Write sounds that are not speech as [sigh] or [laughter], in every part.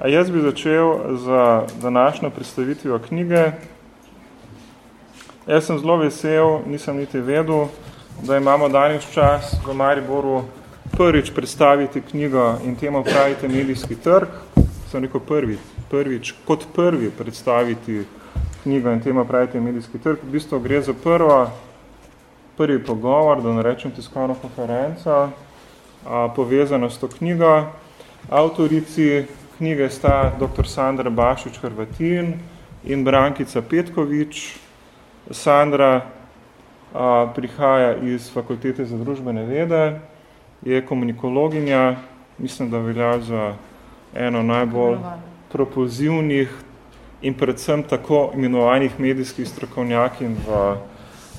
A jaz bi začel za današnjo predstavitvijo knjige. Jaz sem zelo vesel, nisem niti vedel, da imamo danes čas v Mariboru prvič predstaviti knjigo in temu pravite medijski trg. Sem rekel prvi, prvič, kot prvi predstaviti knjigo in temu pravite medijski trg. V bistvu gre za prvo, prvi pogovor, da ne rečem tiskovno konferenco, a, povezano s to knjigo. Avtorici knjige sta dr. Sandra Bašič-Hrvatin in Brankica Petkovič. Sandra a, prihaja iz Fakultete za družbene vede, je komunikologinja, mislim, da velja za eno najbolj propozivnih in predvsem tako imenovanih medijskih strokovnjakin v,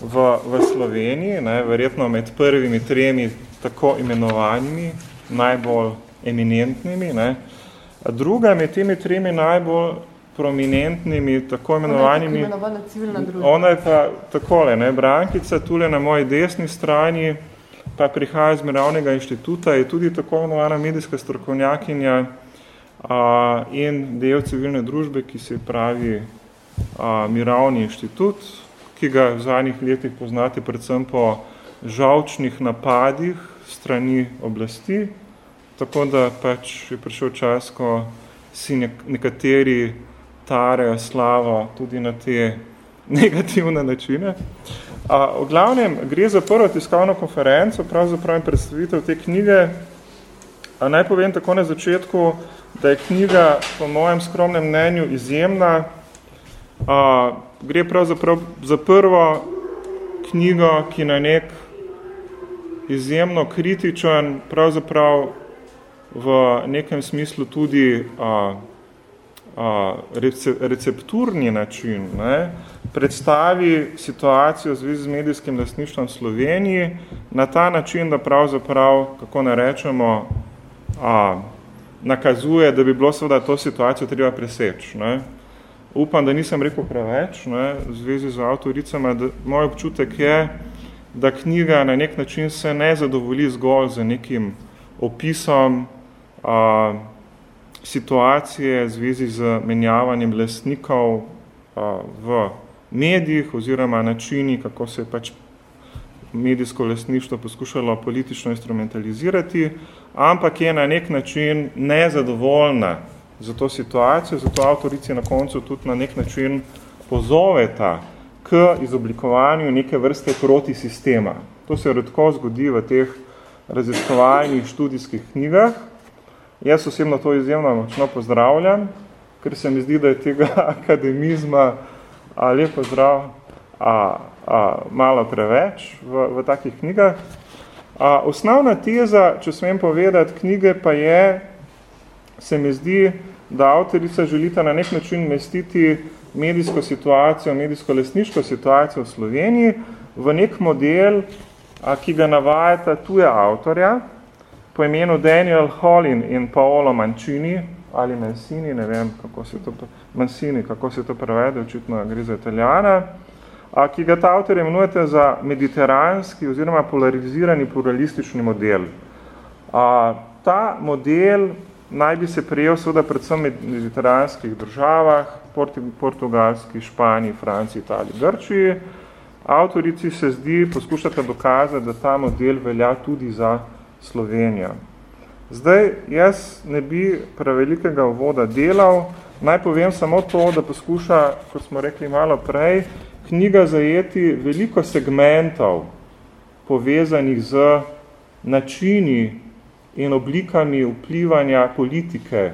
v, v Sloveniji, ne, verjetno med prvimi tremi tako imenovanimi, najbolj eminentnimi. Ne. A druga med temi tremi najbolj prominentnimi, tako imenovanimi... Ona je civilna družba. Ona je pa takole, ne, Brankica, tule na moji desni strani, pa prihaja iz Miravnega inštituta, je tudi tako imenovana medijska strokovnjakinja a, in del civilne družbe, ki se pravi a, Miravni inštitut, ki ga v zadnjih letih poznate predvsem po žalčnih napadih strani oblasti, tako da pač je prišel čas, ko si nekateri tarejo slavo tudi na te [laughs] negativne načine. A, v glavnem, gre za prvo tiskovno konferenco, pravzaprav in predstavitev te knjige. A, naj povem tako na začetku, da je knjiga po mojem skromnem mnenju izjemna. A, gre pravzaprav za prvo knjigo, ki na nek izjemno kritičen, pravzaprav v nekem smislu tudi a, a, recepturni način, ne, predstavi situacijo v zvezi z medijskim lastništvom v Sloveniji na ta način, da pravzaprav, kako ne rečemo, a, nakazuje, da bi bilo seveda to situacijo treba preseči. Ne. Upam, da nisem rekel preveč ne, v zvezi z avtoricama, da moj občutek je, da knjiga na nek način se ne zadovolji zgolj z nekim opisom a, situacije v zvezi z menjavanjem lastnikov a, v medijih oziroma načini, kako se je pač medijsko lastništvo poskušalo politično instrumentalizirati, ampak je na nek način nezadovoljna za to situacijo, zato avtorici na koncu tudi na nek način pozoveta k izoblikovanju neke vrste protisistema. To se redko zgodi v teh raziskovalnih študijskih knjigah. Jaz osebno to izjemno močno pozdravljam, ker se mi zdi, da je tega [laughs] akademizma a, lep pozdrav a, a, malo preveč v, v takih knjigah. A, osnovna teza, če smem povedati, knjige pa je, se mi zdi, da avtorica želita na nek način mestiti medijsko situacijo, medijsko-lesniško situacijo v Sloveniji v nek model, a, ki ga navajata tuja avtorja, po imenu Daniel Hollin in Paolo Mancini, ali Mancini, ne vem, kako se to, Mancini, kako se to prevede, očitno gre za italijana, a, ki ga ta avtor imenujete za mediteranski oziroma polarizirani pluralistični model. A, ta model naj bi se prijel seveda predvsem v mediteranskih državah, Portugalski, Španiji, Franciji, Italiji, Grčiji. Avtorici se zdi, poskušate dokazati, da ta model velja tudi za Slovenijo. Zdaj, jaz ne bi prevelikega uvoda delal, naj povem samo to, da poskuša, kot smo rekli malo prej, knjiga zajeti veliko segmentov povezanih z načini in oblikami vplivanja politike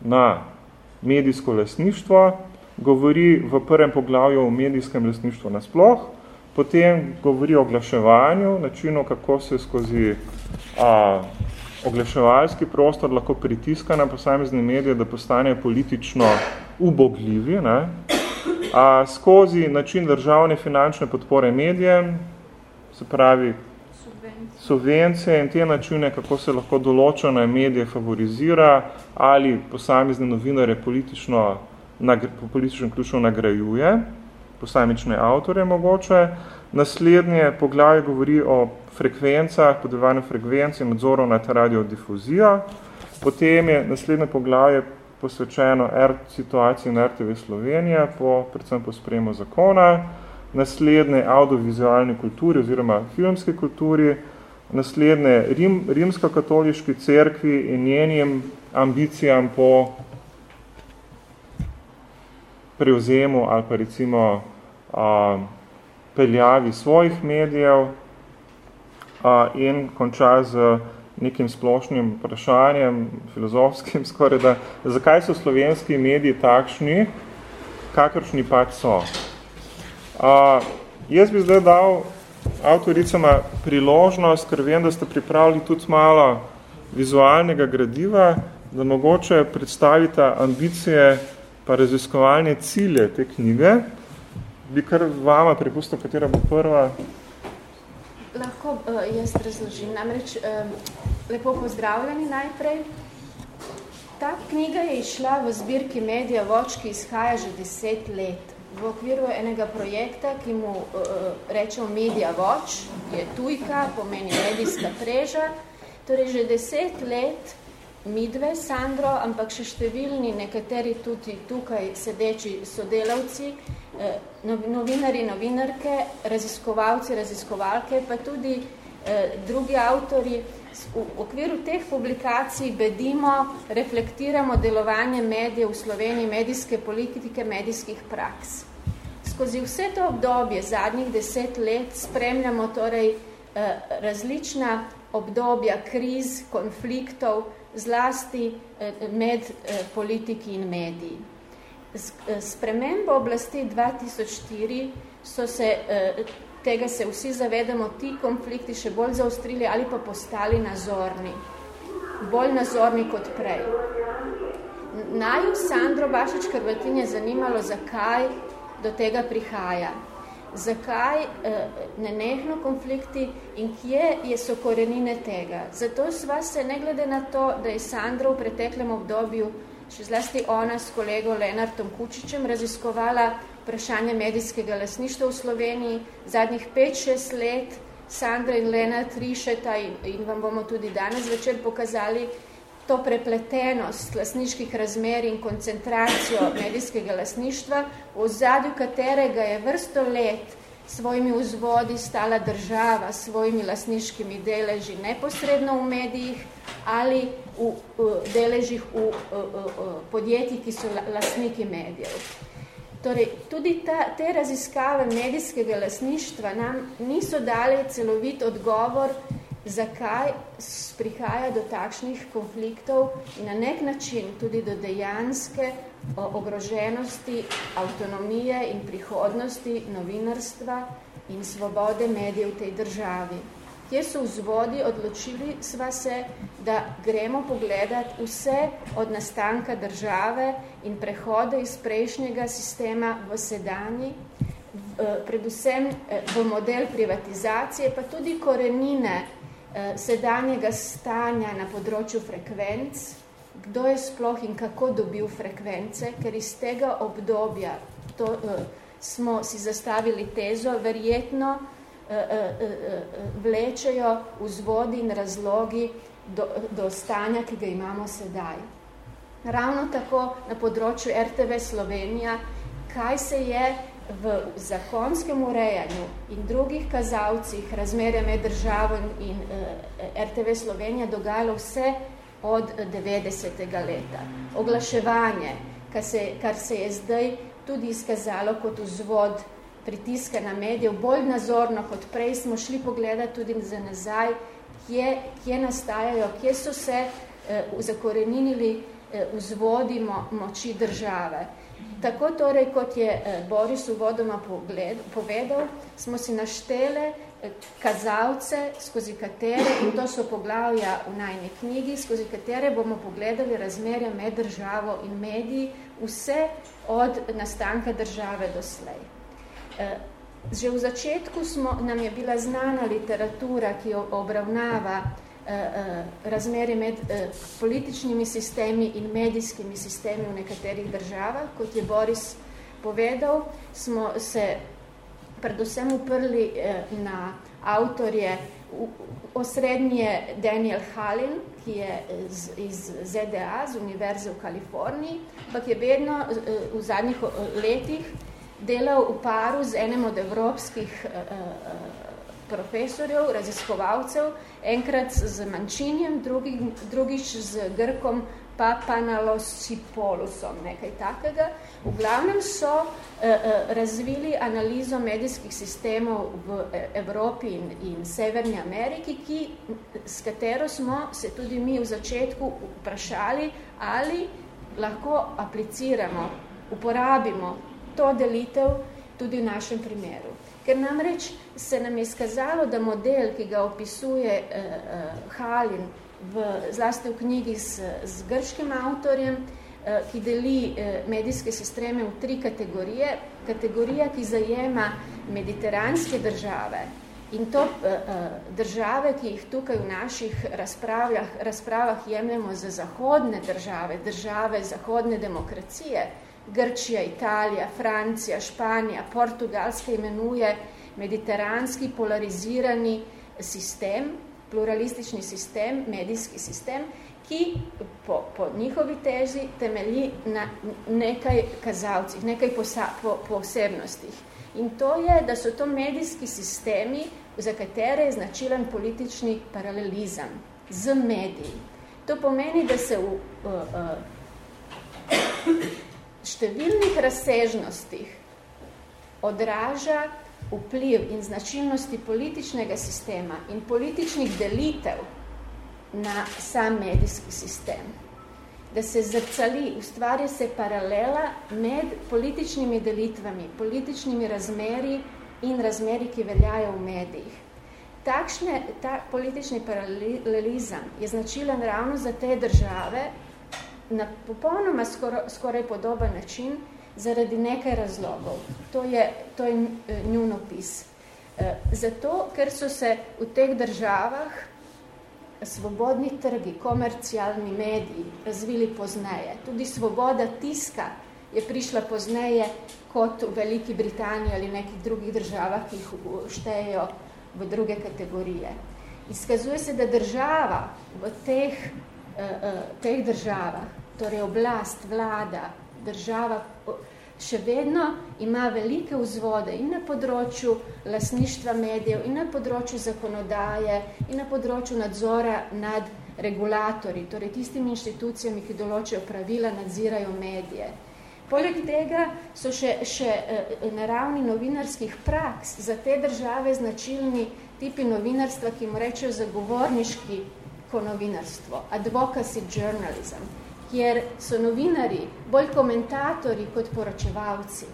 na medijsko lasništvo, govori v prvem poglavju o medijskem lasništvu nasploh, potem govori o oglaševanju, načinu, kako se skozi a, oglaševalski prostor lahko pritiska na posamezne medije, da postanejo politično ubogljivi, ne? A, skozi način državne finančne podpore medijem, se pravi subvencije in te načine, kako se lahko določene medije favorizira ali posamezne novinare politično, po političnem ključu nagrajuje, posamične avtore mogoče. Naslednje poglavje govori o frekvencah, podrevanju frekvenci, nadzoru nad radiodifuzijo. Potem je naslednje poglavje posvečeno R situaciji na RTV Slovenija, po, predvsem po spremu zakona, naslednje audiovizualne kulturi oziroma filmske kulturi, naslednje rim, rimsko-katoliški cerkvi in njenim ambicijam po prevzemu ali pa recimo a, peljavi svojih medijev a, in konča z nekim splošnim vprašanjem, filozofskim skoraj, da zakaj so slovenski mediji takšni, kakršni pač so. A, jaz bi zdaj dal avtoricama priložnost, ker vem, da ste pripravili tudi malo vizualnega gradiva, da mogoče predstavite ambicije pa raziskovalne cilje te knjige. Bi kar vama prepustil, katera bo prva? Lahko uh, jaz razložim. Namreč, um, lepo pozdravljeni najprej. Ta knjiga je išla v zbirki Media Watch, ki izhaja že deset let v okviru enega projekta, ki mu uh, rečemo Media Watch, je tujka, pomeni medijska treža. Torej, že deset let midve, Sandro, ampak še številni, nekateri tudi tukaj sedeči sodelavci, eh, novinari, novinarke, raziskovalci, raziskovalke, pa tudi eh, drugi avtori, v okviru teh publikacij bedimo, reflektiramo delovanje medijev v Sloveniji, medijske politike, medijskih praks. Skozi vse to obdobje, zadnjih deset let, spremljamo torej eh, različna obdobja kriz, konfliktov, zlasti eh, med eh, politiki in mediji. S premembo oblasti 2004 so se tega se vsi zavedamo, ti konflikti še bolj zaostrili ali pa postali nazorni. Bolj nazorni kot prej. Naju Sandro Bašič Krvatin je zanimalo, zakaj do tega prihaja. Zakaj eh, nenehno konflikti in kje je so korenine tega. Zato sva se, ne glede na to, da je Sandro v preteklem obdobju, še zlasti ona s kolego Lenartom Kučičem, raziskovala vprašanje medijskega lasništva v Sloveniji. Zadnjih 5-6 let Sandra in Lena trišeta in, in vam bomo tudi danes večer pokazali to prepletenost lasniških razmer in koncentracijo medijskega lasništva, v zadju katerega je vrsto let svojimi vzvodi stala država s svojimi lasniškimi deleži neposredno v medijih ali v, v deležih v, v, v, v podjetjih, ki so lasniki medijev. Torej, tudi ta, te raziskave medijskega lasništva nam niso dali celovit odgovor, zakaj prihaja do takšnih konfliktov in na nek način tudi do dejanske ogroženosti, avtonomije in prihodnosti novinarstva in svobode medijev v tej državi. Kjer so vzvodi? Odločili sva se, da gremo pogledati vse od nastanka države in prehode iz prejšnjega sistema v sedanji, predvsem eh, v model privatizacije, pa tudi korenine sedanjega stanja na področju frekvenc, kdo je sploh in kako dobil frekvence, ker iz tega obdobja to, uh, smo si zastavili tezo, verjetno Eh, eh, eh, vlečejo vzvodi in razlogi do, do stanja, ki ga imamo sedaj. Ravno tako na področju RTV Slovenija, kaj se je v zakonskem urejanju in drugih kazalcih razmerja med državo in RTV Slovenija dogajalo vse od 90. leta. Oglaševanje, kar se, kar se je zdaj tudi izkazalo kot vzvod pritiska na medijev, bolj nazorno kot prej smo šli pogledati tudi za nazaj, kje, kje nastajajo, kje so se eh, zakoreninili eh, vzvodi mo, moči države. Tako torej, kot je eh, Boris uvodoma povedal, smo si naštele eh, kazalce, skozi katere, in to so poglavja v najni knjigi, skozi katere bomo pogledali razmerja med državo in mediji, vse od nastanka države do slej. Eh, že v začetku smo, nam je bila znana literatura, ki obravnava eh, eh, razmeri med političnimi sistemi in medijskimi sistemi v nekaterih državah. Kot je Boris povedal, smo se predvsem uprli na avtorje osrednje Daniel Halin, ki je z, iz ZDA, z Univerze v Kaliforniji, ampak je vedno v zadnjih letih delal v paru z enem od evropskih profesorjev, raziskovalcev, enkrat z Mančinjem, drugi, drugič z Grkom Papanalosipolusom, nekaj takega. V glavnem so uh, uh, razvili analizo medijskih sistemov v e, Evropi in, in Severni Ameriki, ki, s katero smo se tudi mi v začetku vprašali, ali lahko apliciramo, uporabimo to delitev tudi v našem primeru. Ker namreč se nam je skazalo, da model, ki ga opisuje uh, uh, Halin, v, zlasti v knjigi s, z grškim avtorjem, uh, ki deli uh, medijske sisteme v tri kategorije. Kategorija, ki zajema mediteranske države in to uh, uh, države, ki jih tukaj v naših razpravah jemljamo za zahodne države, države zahodne demokracije, Grčija, Italija, Francija, Španija, Portugalska imenuje mediteranski polarizirani sistem, pluralistični sistem, medijski sistem, ki po, po njihovi teži temelji na nekaj kazalcih, nekaj posa, po, posebnostih. In to je, da so to medijski sistemi, za katere je značilen politični paralelizem z mediji. To pomeni, da se v, uh, uh, številnih razsežnostih odraža vpliv in značilnosti političnega sistema in političnih delitev na sam medijski sistem. Da se zrcali, ustvarja se paralela med političnimi delitvami, političnimi razmeri in razmeri, ki veljajo v medijih. Takšne, ta politični paralelizem je značilen ravno za te države, na popolnoma skoraj, skoraj podoben način zaradi nekaj razlogov. To je, to je eh, njun opis. Eh, zato, ker so se v teh državah svobodni trgi, komercialni mediji razvili pozneje. Tudi svoboda tiska je prišla pozneje kot v Veliki Britaniji ali nekih drugih državah, ki jih štejejo v druge kategorije. Izkazuje se, da država v teh, teh državah torej oblast, vlada, država še vedno ima velike vzvode in na področju lasništva medijev, in na področju zakonodaje, in na področju nadzora nad regulatorji, torej tistimi inštitucijami, ki določajo pravila, nadzirajo medije. Poleg tega so še, še eh, naravni novinarskih praks za te države značilni tipi novinarstva, ki mu rečejo zagovorniški ko novinarstvo, advocacy journalism kjer so novinari bolj komentatori kot poročevalci.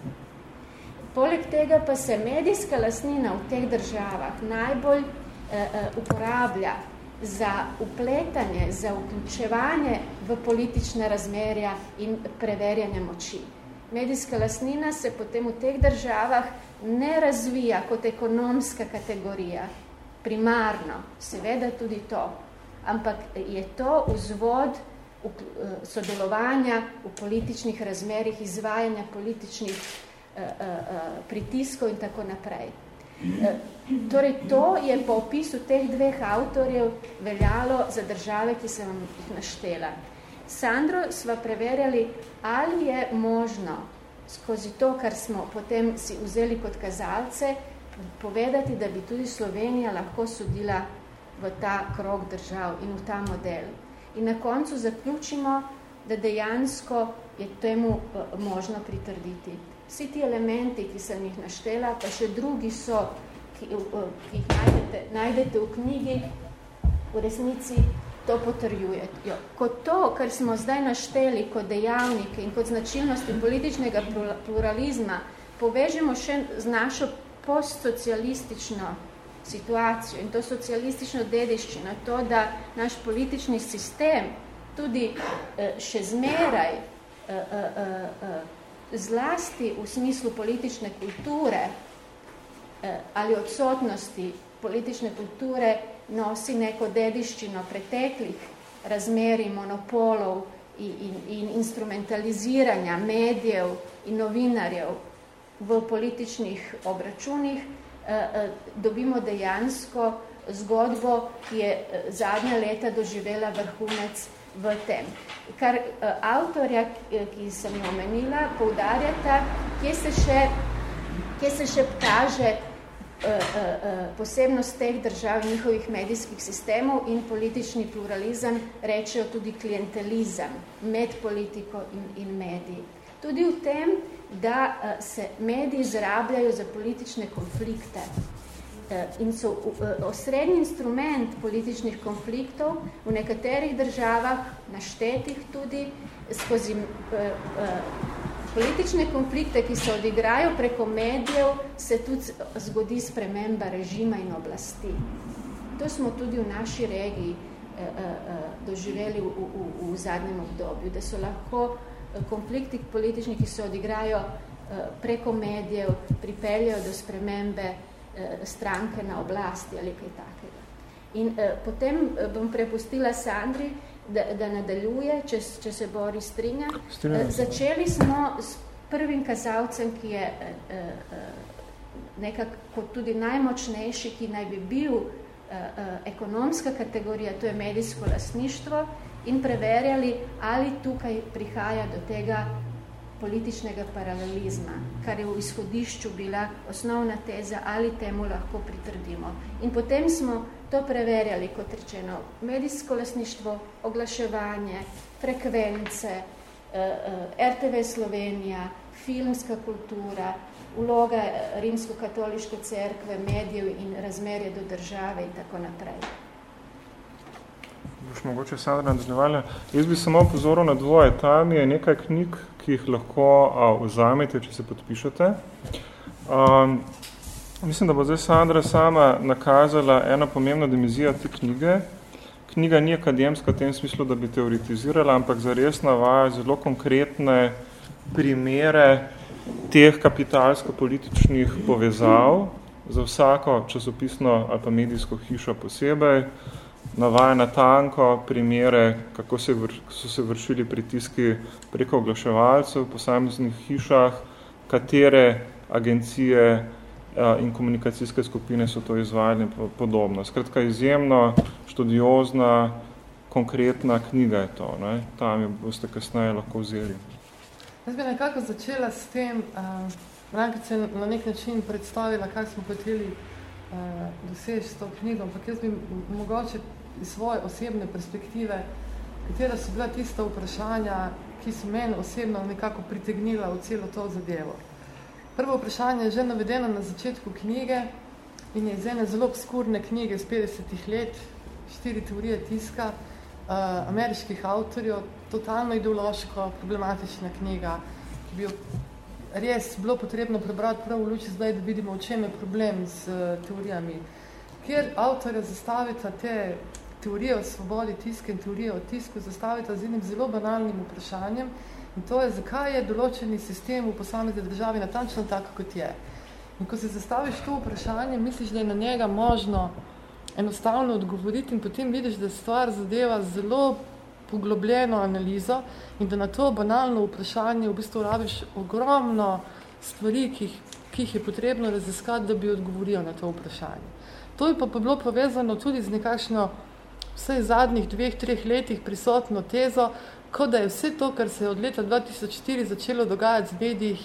Poleg tega pa se medijska lasnina v teh državah najbolj eh, eh, uporablja za upletanje, za vključevanje v politične razmerja in preverjanje moči. Medijska lasnina se potem v teh državah ne razvija kot ekonomska kategorija, primarno, seveda tudi to, ampak je to vzvod Eh, sodelovanja v političnih razmerih, izvajanja političnih uh, uh, pritiskov in tako naprej. Torej, to je po opisu teh dveh avtorjev veljalo za države, ki sem vam jih naštela. Sandro sva preverjali, ali je možno skozi to, kar smo potem si vzeli kot kazalce, povedati, da bi tudi Slovenija lahko sodila v ta krog držav in v ta model. In na koncu zaključimo, da dejansko je temu eh, možno pritrditi. Vsi ti elementi, ki sem jih naštela, pa še drugi so, ki, eh, ki jih najdete, najdete v knjigi, v resnici to potrjujejo. Kot to, kar smo zdaj našteli kot dejavnike in kot značilnosti političnega pluralizma, povežemo še z našo postsocialistično situacijo in to socialistično dediščino, to, da naš politični sistem tudi eh, še zmeraj eh, eh, zlasti v smislu politične kulture ali odsotnosti politične kulture nosi neko dediščino preteklih razmeri monopolov in, in, in instrumentaliziranja medijev in novinarjev v političnih obračunih, Eh, eh, dobimo dejansko zgodbo, ki je zadnja leta doživela vrhunec v tem. Kar avtorja, ki sem jo omenila, poudarjata, kje se še, kje se še kaže Eh, eh, eh, posebnost teh držav, njihovih medijskih sistemov in politični pluralizem rečejo tudi klientelizem med politiko in, in mediji. Tudi v tem, da se mediji zrabljajo za politične konflikte in so osrednji instrument političnih konfliktov v nekaterih državah, naštetih tudi skozi politične konflikte, ki se odigrajo preko medijev, se tudi zgodi sprememba režima in oblasti. To smo tudi v naši regiji eh, eh, eh doživeli v, v, v zadnjem obdobju, da so lahko eh, konflikti politični, ki se odigrajo eh, preko medijev, pripeljajo do spremembe eh, stranke na oblasti ali kaj takega. In eh, potem bom prepustila Sandri, da, da nadaljuje, če, če se Bori strinja. strinja. Začeli smo s prvim kazalcem, ki je nekako tudi najmočnejši, ki naj bi bil ekonomska kategorija, to je medijsko lasništvo, in preverjali, ali tukaj prihaja do tega političnega paralelizma, kar je v izhodišču bila osnovna teza, ali temu lahko pritrdimo. In potem smo to preverjali, kot rečeno, medijsko lasništvo, oglaševanje, frekvence, eh, eh, RTV Slovenija, filmska kultura, vloga rimsko-katoliške cerkve, medijev in razmerje do države in tako naprej. Boš mogoče Sandra nadaljevala. Jaz bi samo pozoril na dvoje. Tam je nekaj knjig, ki jih lahko a, vzamete, če se podpišete. Um, Mislim, da bo zdaj Sandra sama nakazala ena pomembna dimenzija te knjige. Knjiga ni akademska v tem smislu, da bi teoretizirala, ampak zares navaja zelo konkretne primere teh kapitalsko-političnih povezav za vsako časopisno ali pa medijsko hišo posebej. Navaja na tanko primere, kako se vr, so se vršili pritiski preko oglaševalcev v posameznih hišah, katere agencije in komunikacijske skupine so to izvajali podobno. Skratka, izjemno študiozna, konkretna knjiga je to. Ne? Tam jo boste kasneje lahko vzeli. Jaz bi nekako začela s tem, Brankic je na nek način predstavila, kaj smo hoteli doseči s to knjigo, ampak jaz bi mogoče iz svoje osebne perspektive, katera so bila tista vprašanja, ki so meni osebno nekako pritegnila v celo to zadevo. Prvo vprašanje je že navedeno na začetku knjige in je iz ene zelo obskurne knjige z 50 let, štiri teorije tiska uh, ameriških avtorjev, totalno ideološko problematična knjiga, ki bi jo res bilo potrebno prebrati prav v luči zdaj, da vidimo, v čem je problem z uh, teorijami, kjer avtorja zastavita te teorije o svobodi tiska in teorije o tisku zastavita z enim zelo banalnim vprašanjem, In to je, zakaj je določeni sistem v posamezni državi natančno tako, kot je. In ko se zastaviš to vprašanje, misliš, da je na njega možno enostavno odgovoriti in potem vidiš, da stvar zadeva zelo poglobljeno analizo in da na to banalno vprašanje v bistvu rabiš ogromno stvari, ki jih, ki jih je potrebno raziskati, da bi odgovoril na to vprašanje. To je pa bilo povezano tudi z nekakšno vsej zadnjih dveh, treh letih prisotno tezo, kot da je vse to, kar se je od leta 2004 začelo dogajati z medijih,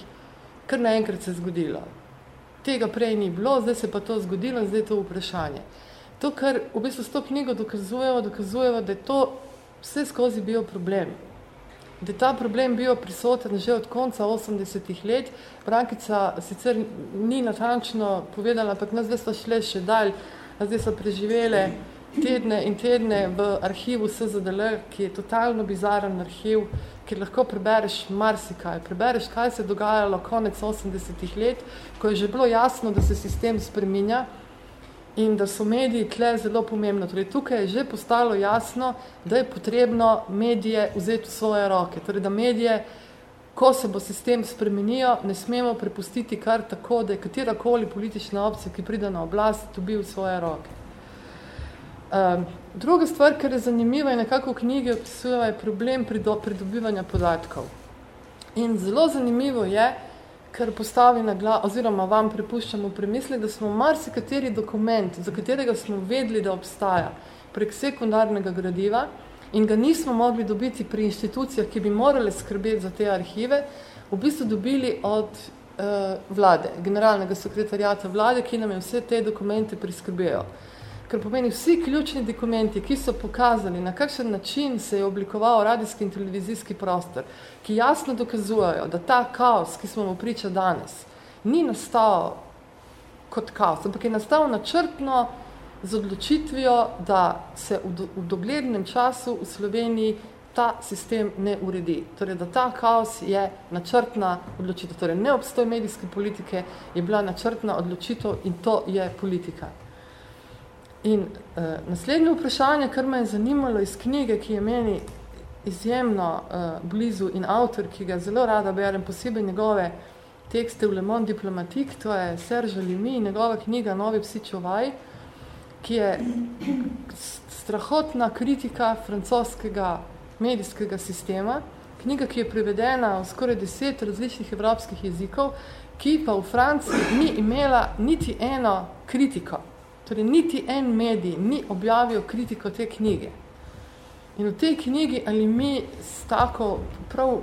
kar naenkrat se zgodilo. Tega prej ni bilo, zdaj se pa to zgodilo in zdaj je to vprašanje. To, kar v bistvu s to knjigo dokazujemo, dokazujemo, da je to vse skozi bil problem. Da je ta problem bil prisoten že od konca 80-ih let. Brankica sicer ni natančno povedala, ampak nas zdaj so šle še dalj, zdaj so preživele tedne in tedne v arhivu SZDL, ki je totalno bizaren arhiv, kjer lahko prebereš marsikaj. Prebereš, kaj se je dogajalo konec 80-ih let, ko je že bilo jasno, da se sistem spreminja in da so mediji tle zelo pomembno. Torej, tukaj je že postalo jasno, da je potrebno medije vzeti v svoje roke. Torej, da medije, ko se bo sistem spremenijo, ne smemo prepustiti kar tako, da je katerakoli politična opcija, ki pride na oblast, dobi v svoje roke. Um, druga stvar, kar je zanimiva in nekako v knjigi opisuje, je problem pridobivanja podatkov. In zelo zanimivo je, kar postavi na glav, oziroma vam prepuščamo premisli, da smo marsikateri dokument, za katerega smo vedeli, da obstaja prek sekundarnega gradiva in ga nismo mogli dobiti pri inštitucijah, ki bi morali skrbeti za te arhive, v bistvu dobili od uh, vlade, generalnega sekretarjata vlade, ki nam je vse te dokumente priskrbijo. Ker pomeni vsi ključni dokumenti, ki so pokazali, na kakšen način se je oblikoval radijski in televizijski prostor, ki jasno dokazujejo, da ta kaos, ki smo mu priča danes, ni nastal kot kaos, ampak je nastal načrtno z odločitvijo, da se v, do, v doglednem času v Sloveniji ta sistem ne uredi. Torej, da ta kaos je načrtna odločitev. Torej, neobstoj medijske politike je bila načrtna odločitev in to je politika. In uh, naslednje vprašanje, kar me je zanimalo iz knjige, ki je meni izjemno uh, blizu in avtor, ki ga zelo rada berem, posebej njegove tekste v Le Monde Diplomatique, to je Serge Limi, njegova knjiga Novi psi čuvaj, ki je strahotna kritika francoskega medijskega sistema, knjiga, ki je prevedena v skoraj deset različnih evropskih jezikov, ki pa v Franciji ni imela niti eno kritiko. Torej, niti en medij ni objavil kritiko te knjige. In v tej knjigi ali mi s tako prav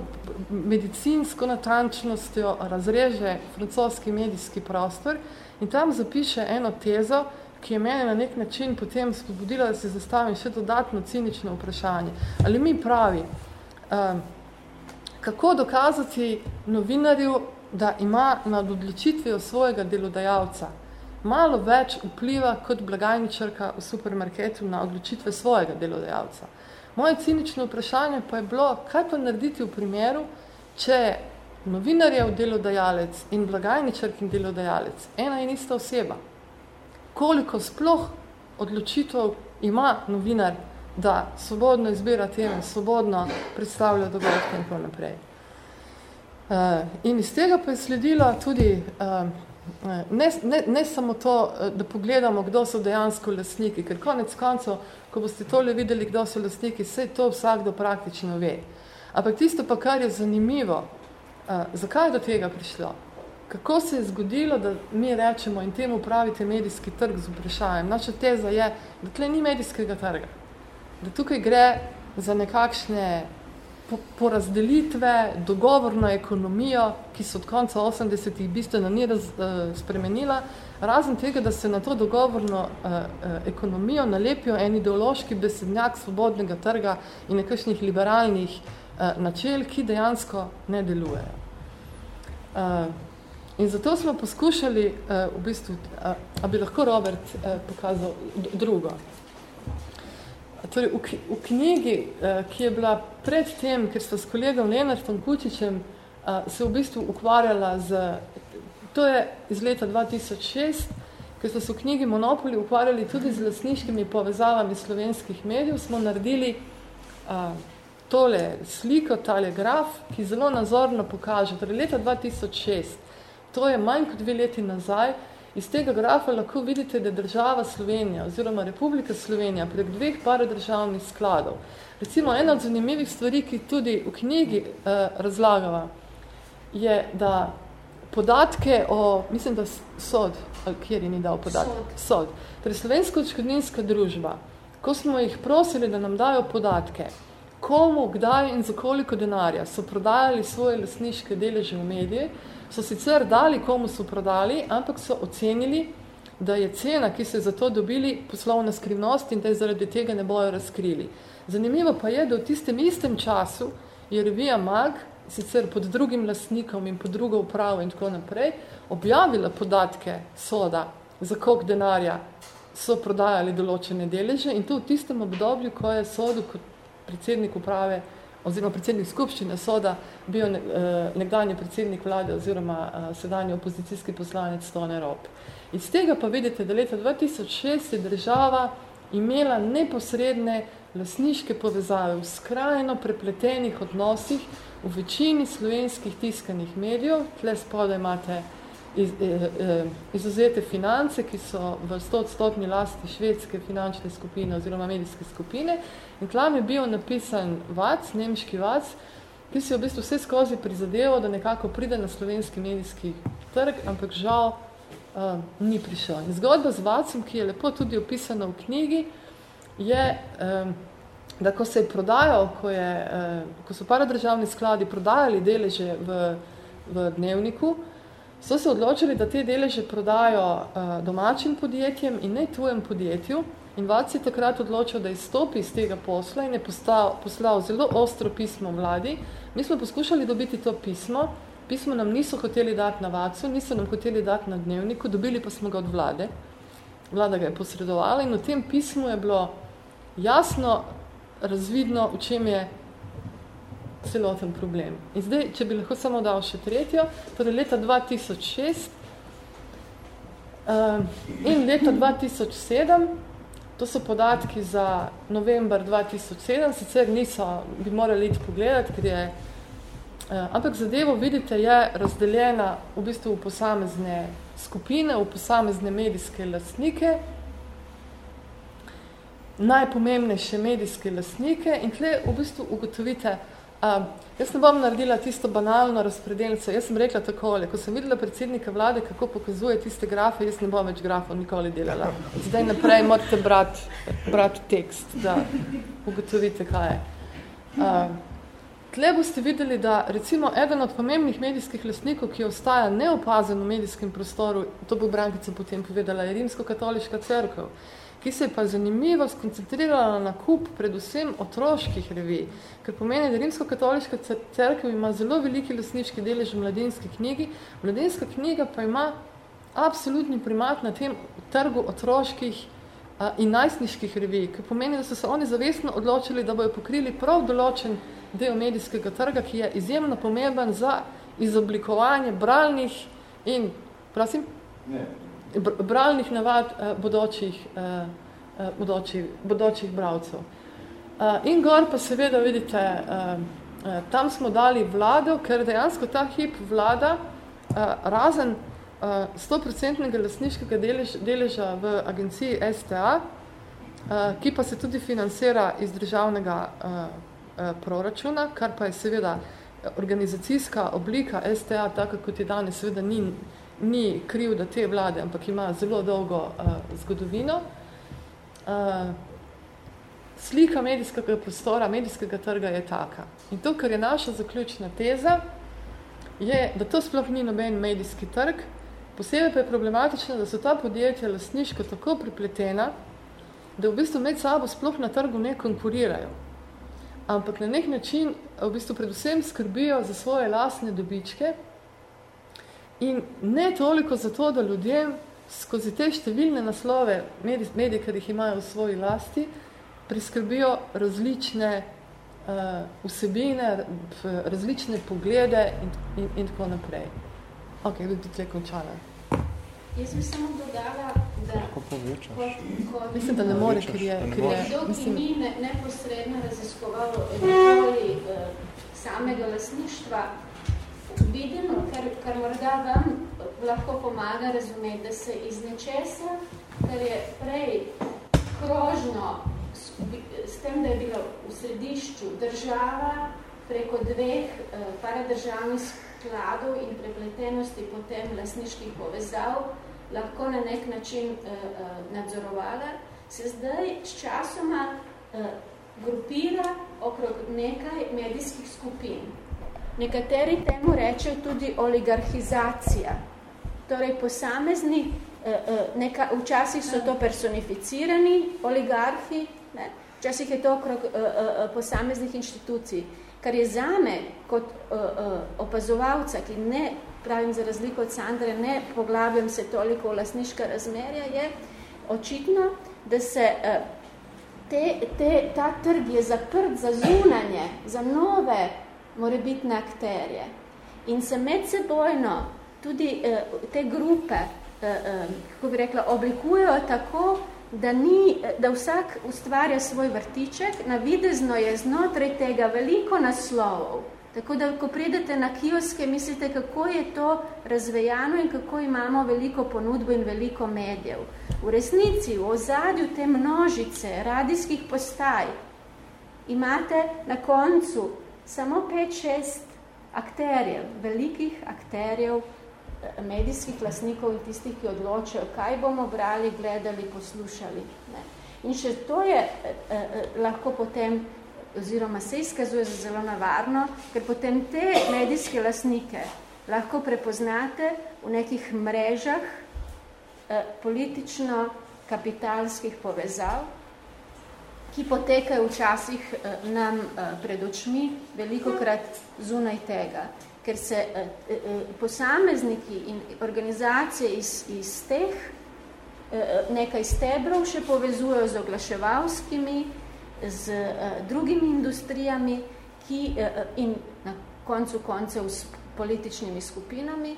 medicinsko natančnostjo razreže francoski medijski prostor in tam zapiše eno tezo, ki je mene na nek način potem spodbudila, da se zastavim še dodatno cinično vprašanje. Ali mi pravi, um, kako dokazati novinarju, da ima nad odločitvijo svojega delodajalca malo več vpliva kot blagajničarka v supermarketu na odločitve svojega delodajalca. Moje cinično vprašanje pa je bilo, kaj pa narediti v primeru, če novinarjev delodajalec in blagajničarkin delodajalec ena in ista oseba. Koliko sploh odločitev ima novinar, da svobodno izbira teme, svobodno predstavlja dogodke in naprej. Uh, in iz tega pa je sledila tudi uh, Ne, ne, ne samo to, eh, da pogledamo, kdo so dejansko lastniki, ker konec koncev, ko boste tole videli, kdo so lastniki, vse to vsakdo praktično ve. Ampak tisto pa, kar je zanimivo, uh, zakaj je do tega prišlo? Kako se je zgodilo, da mi rečemo in temu pravite medijski trg z vprašanjem? Naša teza je, da tle ni medijskega trga. Da tukaj gre za nekakšne porazdelitve, dogovorno ekonomijo, ki so od konca 80-ih bistveno ni raz, uh, spremenila, razen tega, da se na to dogovorno uh, uh, ekonomijo nalepijo en ideološki besednjak svobodnega trga in nekakšnih liberalnih uh, načel, ki dejansko ne delujejo. Uh, in zato smo poskušali, uh, v bistvu, uh, a bi lahko Robert uh, pokazal drugo. Torej, v, v knjigi, uh, ki je bila pred tem, ker sta s kolegom Lenartom Kučičem uh, se v bistvu ukvarjala z, to je iz leta 2006, ker sta se v knjigi Monopoli ukvarjali tudi z lasniškimi povezavami slovenskih medijev, smo naredili uh, tole sliko, tale graf, ki zelo nazorno pokaže, torej leta 2006, to je manj kot dve leti nazaj, Iz tega grafa lahko vidite, da država Slovenija oziroma Republika Slovenija prek dveh paradržavnih skladov. Recimo, ena od zanimivih stvari, ki tudi v knjigi eh, razlagava, je, da podatke o, mislim, da sod, ali kjer je ni dal podatke? Sod. sod. Torej, slovensko očkodninska družba, ko smo jih prosili, da nam dajo podatke, komu, kdaj in za koliko denarja so prodajali svoje lasniške deleže v medije, so sicer dali, komu so prodali, ampak so ocenili, da je cena, ki so za to dobili, poslovna skrivnost in da zaradi tega ne bojo razkrili. Zanimivo pa je, da v tistem istem času je revija Mag, sicer pod drugim lastnikom in pod drugo upravo in tako naprej, objavila podatke soda, za koliko denarja so prodajali določene deleže in to v tistem obdobju, ko je sodu kot predsednik uprave oziroma predsednik skupščine soda bil eh, nekdanji predsednik vlade oziroma eh, sedanji opozicijski poslanec Tone Rop. Iz tega pa vidite, da leta 2006 je država imela neposredne lasniške povezave v skrajno prepletenih odnosih v večini slovenskih tiskanih medijev. Tle spodaj imate iz, eh, eh, izuzete finance, ki so v 100-stotni lasti švedske finančne skupine oziroma medijske skupine. In tlam je bil napisan vac, nemški vac, ki si v bistvu vse skozi prizadeval, da nekako pride na slovenski medijski trg, ampak žal uh, ni prišel. In zgodba z Vacem, ki je lepo tudi opisana v knjigi, je, um, da ko se je prodajal, ko, je, uh, ko so paradržavni skladi prodajali deleže v, v dnevniku, so se odločili, da te deleže prodajo uh, domačim podjetjem in ne tujem podjetju, In Vac je takrat odločil, da izstopi iz tega posla in je postal, poslal zelo ostro pismo vladi. Mi smo poskušali dobiti to pismo. Pismo nam niso hoteli dati na Vacu, niso nam hoteli dati na dnevniku, dobili pa smo ga od vlade. Vlada ga je posredovala in v tem pismu je bilo jasno razvidno, v čem je celoten problem. In zdaj, če bi lahko samo dal še tretjo, torej leta 2006 uh, eh, in leta 2007 To so podatki za november 2007, sicer niso, bi morali iti pogledati, ker je, eh, ampak zadevo, vidite, je razdeljena v bistvu v posamezne skupine, v posamezne medijske lastnike, najpomembnejše medijske lastnike in tle v bistvu ugotovite, Um, jaz ne bom naredila tisto banalno razpredelnico. Jaz sem rekla takole, ko sem videla predsednika vlade, kako pokazuje tiste grafe, jaz ne bom več grafov nikoli delala. Zdaj naprej morate brati, brati tekst, da ugotovite, kaj je. Um, tle boste videli, da recimo eden od pomembnih medijskih lastnikov, ki ostaja neopazen v medijskem prostoru, to bo Brankica potem povedala, je rimsko-katoliška crkva ki se je pa zanimivo skoncentrirala na kup predvsem otroških revij, ker pomeni, da Rimsko-katoliška cerkev ima zelo veliki lasniški delež v mladinski knjigi, mladinska knjiga pa ima absolutni primat na tem trgu otroških a, in najstniških revij, ker pomeni, da so se oni zavestno odločili, da bojo pokrili prav določen del medijskega trga, ki je izjemno pomemben za izoblikovanje bralnih in, prosim? Ne, bralnih navad uh, bodočih, uh, uh, bodočih, bodočih bralcev. Uh, in gor pa seveda vidite, tam smo dali vlado, ker dejansko ta hip vlada razen uh, 100% lasniškega delež, deleža v agenciji STA, ki pa se tudi financira iz državnega proračuna, kar pa je seveda organizacijska oblika STA, tako kot je danes, seveda ni ni kriv, da te vlade, ampak ima zelo dolgo uh, zgodovino. Uh, slika medijskega prostora, medijskega trga je taka. In to, kar je naša zaključna teza, je, da to sploh ni noben medijski trg, posebej pa je problematično, da so ta podjetja lastniško tako pripletena, da v bistvu med sabo sploh na trgu ne konkurirajo. Ampak na nek način v bistvu predvsem skrbijo za svoje lastne dobičke, In ne toliko zato, da ljudem skozi te številne naslove, medij, medij, ker jih imajo v svoji lasti, priskrbijo različne uh, vsebine, različne poglede in, in, in tako naprej. Ok, bi tudi končala. Jaz bi samo dodala, da kot, kot, mislim, da ne more, ker je... Ker je kdo, ki ni ne, neposredno raziskovalo eventuali uh, samega lasništva, vidim, kar, kar morda vam lahko pomaga razumeti, da se iz nečesa, kar je prej krožno, s tem, da je bilo v središču država preko dveh eh, paradržavnih skladov in prepletenosti potem lasniških povezav, lahko na nek način eh, eh, nadzorovala, se zdaj s časoma grupira okrog nekaj medijskih skupin. Nekateri temu rečejo tudi oligarhizacija. Torej, posamezni, eh, eh, neka, včasih so to personificirani oligarhi, ne? včasih je to okrog eh, posameznih inštitucij. Kar je zame kot opazovalca, ki ne, pravim za razliko od Sandre, ne poglabljam se toliko v lasniška razmerja, je očitno, da se te, te, ta trg je zaprt za zunanje, za nove morebitne akterje. In se medsebojno tudi eh, te grupe, eh, eh, kako bi rekla, oblikujejo tako, da, ni, da vsak ustvarja svoj vrtiček, navidezno je znotraj tega veliko naslovov, tako da, ko pridete na kioske, mislite, kako je to razvejano in kako imamo veliko ponudbo in veliko medijev. V resnici, v ozadju te množice radijskih postaj, imate na koncu samo 5-6 akterjev, velikih akterjev, eh, medijskih lasnikov in tistih, ki odločajo, kaj bomo brali, gledali, poslušali. Ne. In še to je eh, eh, lahko potem, oziroma se izkazuje za zelo navarno, ker potem te medijske lasnike lahko prepoznate v nekih mrežah eh, politično-kapitalskih povezav, ki potekajo včasih eh, nam eh, pred očmi, veliko krat zunaj tega. Ker se eh, posamezniki in organizacije iz, iz teh eh, nekaj stebrov še povezujejo z oglaševalskimi, z drugimi industrijami ki, in na koncu koncev s političnimi skupinami,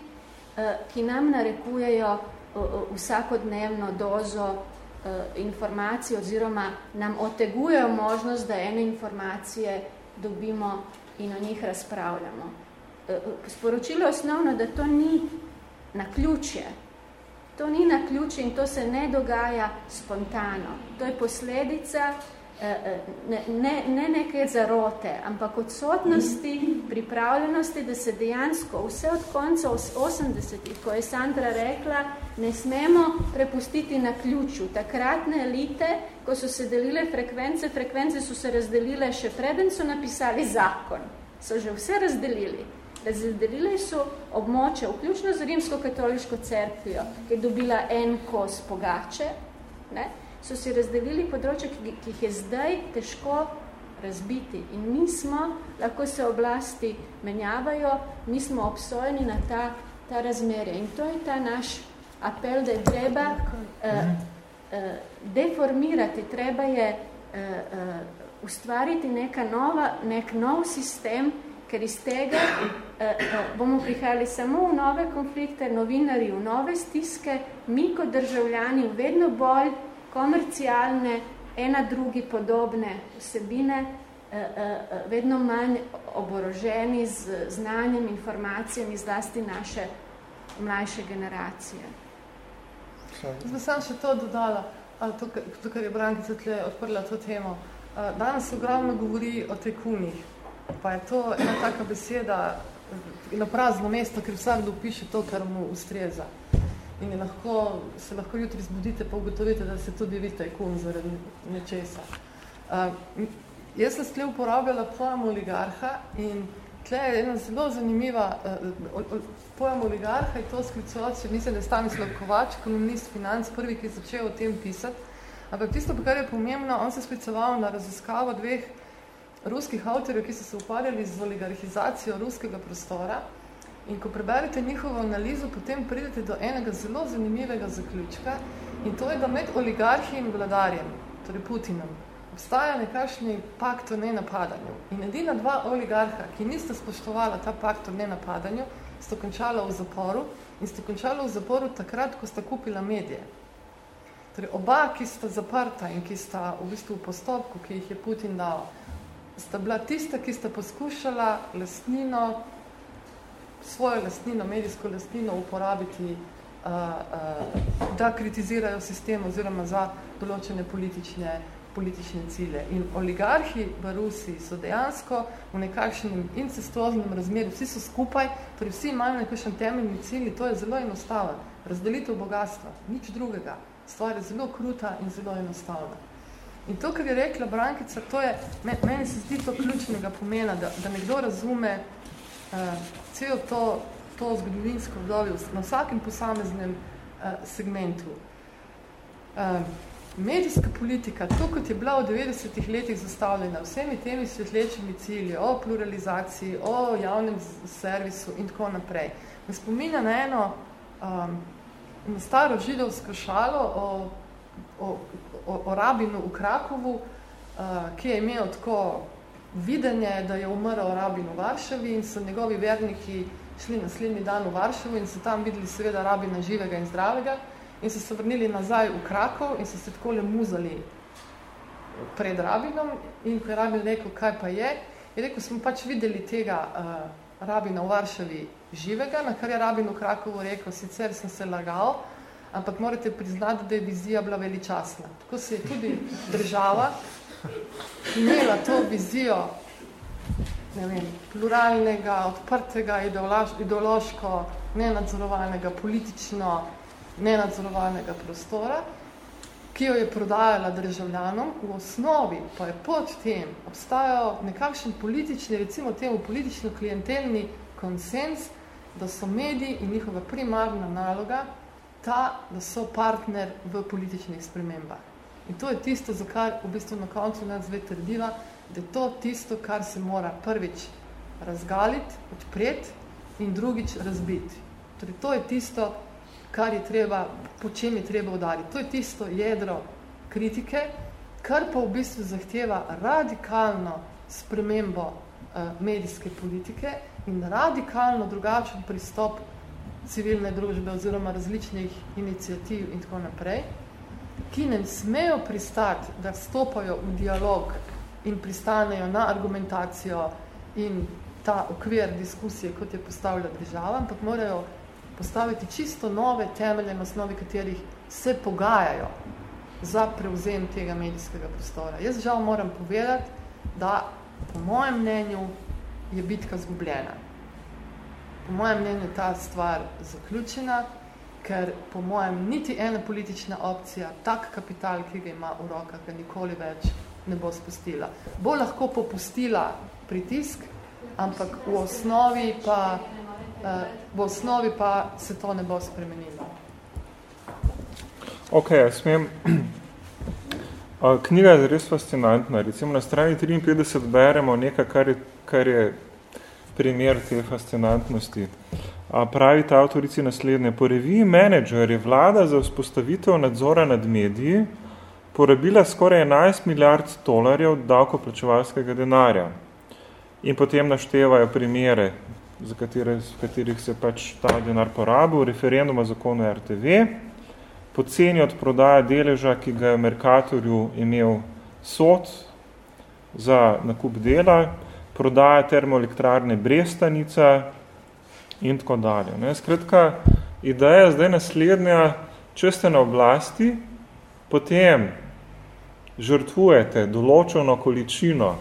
ki nam narekujejo vsakodnevno dozo informacij oziroma nam otegujejo možnost, da ene informacije dobimo in o njih razpravljamo. Sporočilo je osnovno, da to ni na ključje. To ni na ključje in to se ne dogaja spontano. To je posledica ne, ne, ne neke zarote, ampak odsotnosti, pripravljenosti, da se dejansko vse od konca 80-ih, ko je Sandra rekla, ne smemo prepustiti na ključu. Takratne elite, ko so se delile frekvence, frekvence so se razdelile še preden so napisali zakon. So že vse razdelili. Razdelili so območje, vključno z rimsko-katoliško cerkvijo, ki je dobila en kos pogače, ne? So si razdelili področje, ki, ki jih je zdaj težko razbiti. In mi smo, lahko se oblasti menjavajo, mi smo obsojeni na ta, ta razmerje. In to je ta naš apel, da je treba uh, uh, deformirati, treba je uh, uh, ustvariti neka nova, nek nov sistem, ker iz tega uh, bomo prihajali samo v nove konflikte, novinari v nove stiske, mi kot državljani vedno bolj komercialne, ena drugi podobne vsebine, eh, eh, vedno manj oboroženi z znanjem, informacijami, zlasti naše mlajše generacije. Zdaj sem še to dodala, to kar je Brankica tle odprla to temo. Danes se ogromno govori o tekunih, pa je to ena taka beseda na prazno mesto, ker vsakdo piše to, kar mu ustreza in lahko, se lahko jutri zbudite, pa ugotovite, da se tudi vi tajkun zaradi nečesa. Uh, jaz sem tle uporabljala pojem oligarha in tle je ena zelo zanimiva uh, pojem oligarha in to sklicovac, mislim, da je Stanislav Kovač, kolumnist financ, prvi, ki je začel o tem pisati. Ampak tisto, kar je pomembno, on se sklicoval na raziskavo dveh ruskih avtorjev, ki so se uparjali z oligarhizacijo ruskega prostora In ko preberete njihovo analizo, potem pridete do enega zelo zanimivega zaključka in to je, da med oligarhi in vladarjem, torej Putinom, obstaja nekakšni pakt o nenapadanju. In edina dva oligarha, ki niste spoštovala ta pakt o nenapadanju, sta končala v zaporu in sta končala v zaporu takrat, ko sta kupila medije. Torej, oba, ki sta zaprta in ki sta v bistvu v postopku, ki jih je Putin dal, sta bila tista, ki sta poskušala lastnino svojo lastnino, medijsko lastnino uporabiti, uh, uh, da kritizirajo sistem oziroma za določene politične, politične cilje. In oligarhi v Rusiji so dejansko v nekakšnem incestuoznem razmerju, vsi so skupaj, torej vsi imajo nekakšen temeljni cilj, to je zelo enostaven. Razdelitev bogatstva, nič drugega. Stvar je zelo kruta in zelo enostavna. In to, kar je rekla Brankica, to je, meni se zdi to ključnega pomena, da, da nekdo razume uh, cel to, to zgodovinsko obdobje na vsakem posameznem uh, segmentu. Uh, medijska politika, to kot je bila v 90-ih letih zastavljena, vsemi temi svetlečimi cilji, o pluralizaciji, o javnem servisu in tako naprej, me spominja na eno um, na staro židovsko šalo o, o, o, o rabinu v Krakovu, uh, ki je imel tako videnje, da je umrl rabin v Varšavi in so njegovi verniki šli naslednji dan v Varšavu in so tam videli seveda rabina živega in zdravega in so se vrnili nazaj v Krakov in so se takole muzali pred rabinom in ko je rabin rekel, kaj pa je, je rekel, smo pač videli tega uh, rabina v Varšavi živega, na kar je rabin v Krakovu rekel, sicer sem se lagal, ampak morate priznati, da je vizija bila veličasna. Tako se je tudi država imela to vizijo ne vem, pluralnega, odprtega, ideološko, nenadzorovanega, politično, nenadzorovanega prostora, ki jo je prodajala državljanom, v osnovi pa je pod tem obstajal nekakšen politični, recimo temu politično-klientelni konsens, da so mediji in njihova primarna naloga ta, da so partner v političnih spremembah. In to je tisto, za kar v bistvu na koncu nas dve trdiva, da je to tisto, kar se mora prvič razgaliti, odpreti in drugič razbiti. Torej, to je tisto, kar je treba, po čem je treba udariti. To je tisto jedro kritike, kar pa v bistvu zahteva radikalno spremembo uh, medijske politike in radikalno drugačen pristop civilne družbe oziroma različnih inicijativ in tako naprej, ki ne smejo pristati, da stopajo v dialog in pristanejo na argumentacijo in ta okvir diskusije, kot je postavila država, ampak morajo postaviti čisto nove temelje, na osnovi katerih se pogajajo za prevzem tega medijskega prostora. Jaz žal moram povedati, da po mojem mnenju je bitka zgubljena. Po mojem mnenju je ta stvar zaključena, ker po mojem niti ena politična opcija tak kapital, ki ga ima v rokah, ga nikoli več ne bo spustila. Bo lahko popustila pritisk, ampak v osnovi pa, uh, v osnovi pa se to ne bo spremenilo. Ok, smem. [clears throat] Knjiga je res fascinantna. Recimo na strani 53 beremo nekaj, kar je, kar je primer te fascinantnosti. Pravi ta avtorici naslednje. Po reviji Manager je vlada za vzpostavitev nadzora nad mediji porabila skoraj 11 milijard dolarjev davkoplačevalskega denarja. In potem naštevajo primere, za katere, v katerih se pač ta denar porabil, referenduma zakonu RTV, poceni od prodaja deleža, ki ga je Merkatorju imel sod za nakup dela, prodaja termoelektrarne Brestanica in tako dalje. Ne? Skratka, ideja je zdaj naslednja, če ste na oblasti, potem žrtvujete določeno količino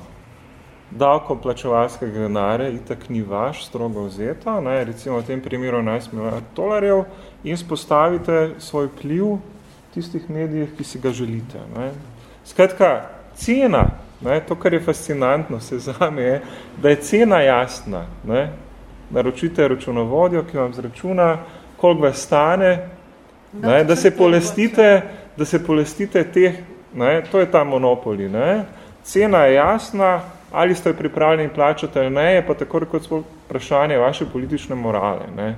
davkoplačevalskega denarja, itak ni vaš, strogo vzeto, ne, recimo v tem primeru 11 milijard dolarjev, in spostavite svoj pliv tistih medijih, ki si ga želite. Ne. Skratka, cena, ne, to, kar je fascinantno se zame, je, da je cena jasna. Ne. Naročite računovodjo, ki vam zračuna, koliko vas stane, ne, da se polestite, da se polestite teh Ne? To je ta monopoli. Ne? Cena je jasna, ali ste pripravljeni plačati ali ne, je pa tako kot vprašanje vaše politične morale, ne?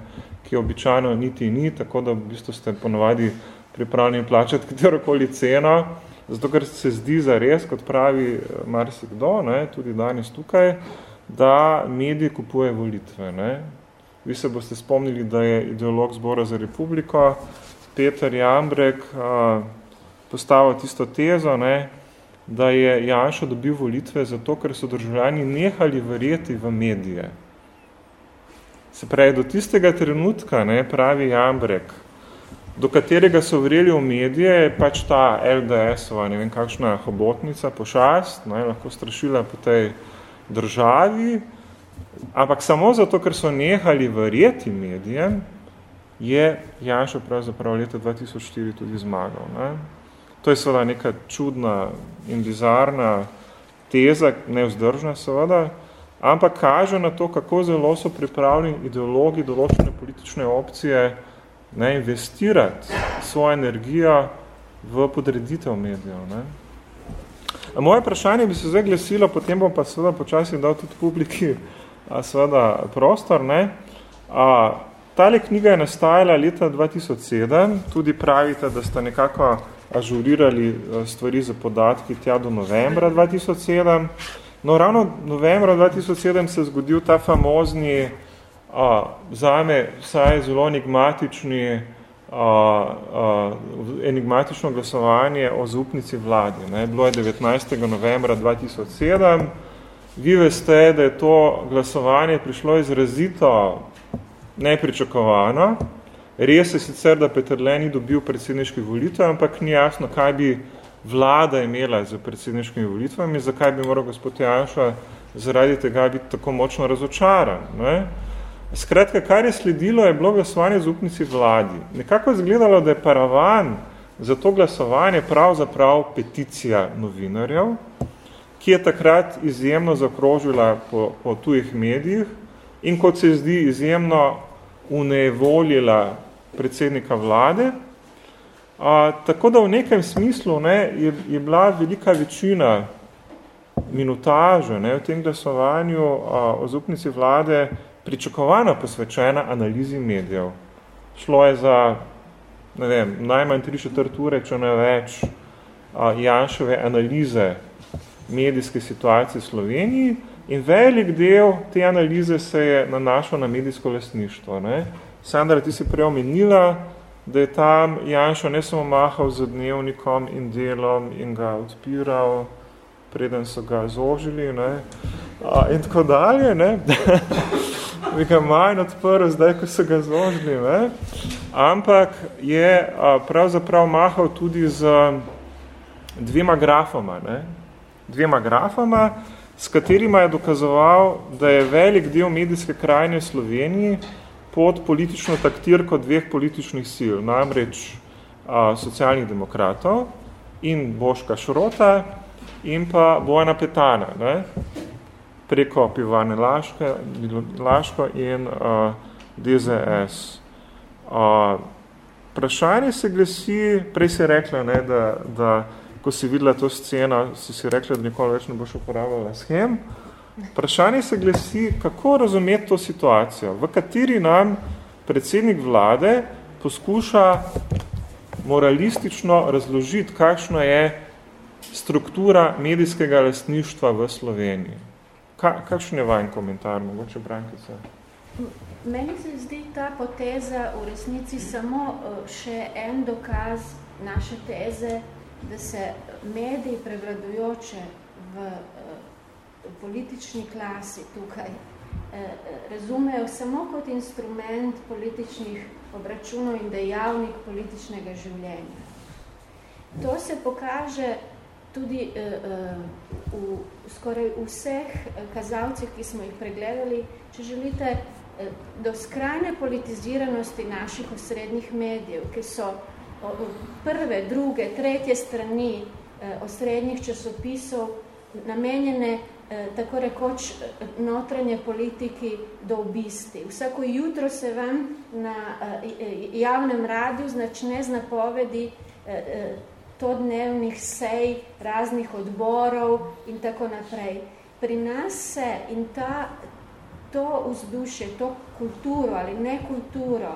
ki običajno niti ni, tako da v bistvu ste ponovadi pripravljeni plačati katerokoli ceno, zato ker se zdi za res, kot pravi eh, marsikdo, ne? tudi danes tukaj, da mediji kupuje volitve. Ne? Vi se boste spomnili, da je ideolog zbora za republiko, Peter Jambrek, postavil tisto tezo, ne, da je Janša dobil volitve zato, ker so državljani nehali verjeti v medije. Se pravi, do tistega trenutka, ne, pravi Jambrek, do katerega so verjeli v medije, je pač ta LDS-ova, ne vem, kakšna hobotnica, pošast, ne, lahko strašila po tej državi, ampak samo zato, ker so nehali verjeti medijem, je Janša pravzaprav leta 2004 tudi zmagal. Ne. To je seveda neka čudna in bizarna teza, nevzdržna seveda, ampak kaže na to, kako zelo so pripravljeni ideologi določene politične opcije ne, investirati svojo energijo v podreditev medijev. Ne. Moje vprašanje bi se zdaj glesilo, potem bom pa seveda počasi dal tudi publiki a, seveda prostor. Ne. A, tale knjiga je nastajala leta 2007, tudi pravite, da sta nekako ažurirali stvari za podatki tja do novembra 2007. No, ravno novembra 2007 se je zgodil ta famozni, a, zame vsaj zelo enigmatični, a, a, enigmatično glasovanje o zaupnici vladi. Ne. Bilo je 19. novembra 2007. Vi veste, da je to glasovanje prišlo izrazito nepričakovano, Res je sicer, da Peter Le ni dobil predsedniških volitev, ampak ni jasno, kaj bi vlada imela z predsedniškimi volitvami, zakaj bi moral gospod Janša zaradi tega biti tako močno razočaran. Ne? Skratka, kar je sledilo, je bilo glasovanje z upnici vladi. Nekako je izgledalo, da je paravan za to glasovanje pravzaprav peticija novinarjev, ki je takrat izjemno zakrožila po, po tujih medijih in kot se zdi izjemno unevoljila predsednika vlade. A, tako da v nekem smislu ne, je, je bila velika večina minutaže ne, v tem glasovanju a, o zupnici vlade pričakovano posvečena analizi medijev. Šlo je za ne vem, najmanj tri četrt ure, če ne več, Janševe analize medijske situacije v Sloveniji in velik del te analize se je nanašal na medijsko lesništvo. Ne. Sandra, ti si prej omenila, da je tam Janšo ne samo mahal z dnevnikom in delom in ga odpiral, preden so ga zožili, ne, a, in tako dalje, ne, bi ga manj odprl zdaj, ko so ga zožili, ne, ampak je a, pravzaprav mahal tudi z dvema grafoma, ne, dvema grafoma, s katerima je dokazoval, da je velik del medijske krajine v Sloveniji pod politično taktirko dveh političnih sil, namreč a, socialnih demokratov in Boška Šrota in pa Bojana Petana, ne? Preko Pivane Laške, Laško in a, DZS. A, vprašanje se glasi, prej je rekla, ne, da, da ko si videla to sceno, si si rekla, da nikoli več ne boš uporabljala schem. Vprašanje se glasi, kako razumeti to situacijo, v kateri nam predsednik vlade poskuša moralistično razložiti, kakšna je struktura medijskega lastništva v Sloveniji. Ka, kakšen je vajen komentar, mogoče Brankica? Meni se zdi ta poteza v resnici samo eh, še en dokaz naše teze, da se mediji prevladujoče v, eh, v politični klasi tukaj eh, razumejo samo kot instrument političnih obračunov in dejavnik političnega življenja. To se pokaže tudi uh, uh, v skoraj vseh kazalcih, ki smo jih pregledali, če želite, uh, do skrajne politiziranosti naših osrednjih medijev, ki so uh, prve, druge, tretje strani uh, osrednjih časopisov namenjene uh, tako rekoč notranje politiki do obisti. Vsako jutro se vam na uh, javnem radiju značne z napovedi uh, stodnevnih sej, raznih odborov in tako naprej. Pri nas se in ta, to vzdušje, to kulturo ali ne kulturo,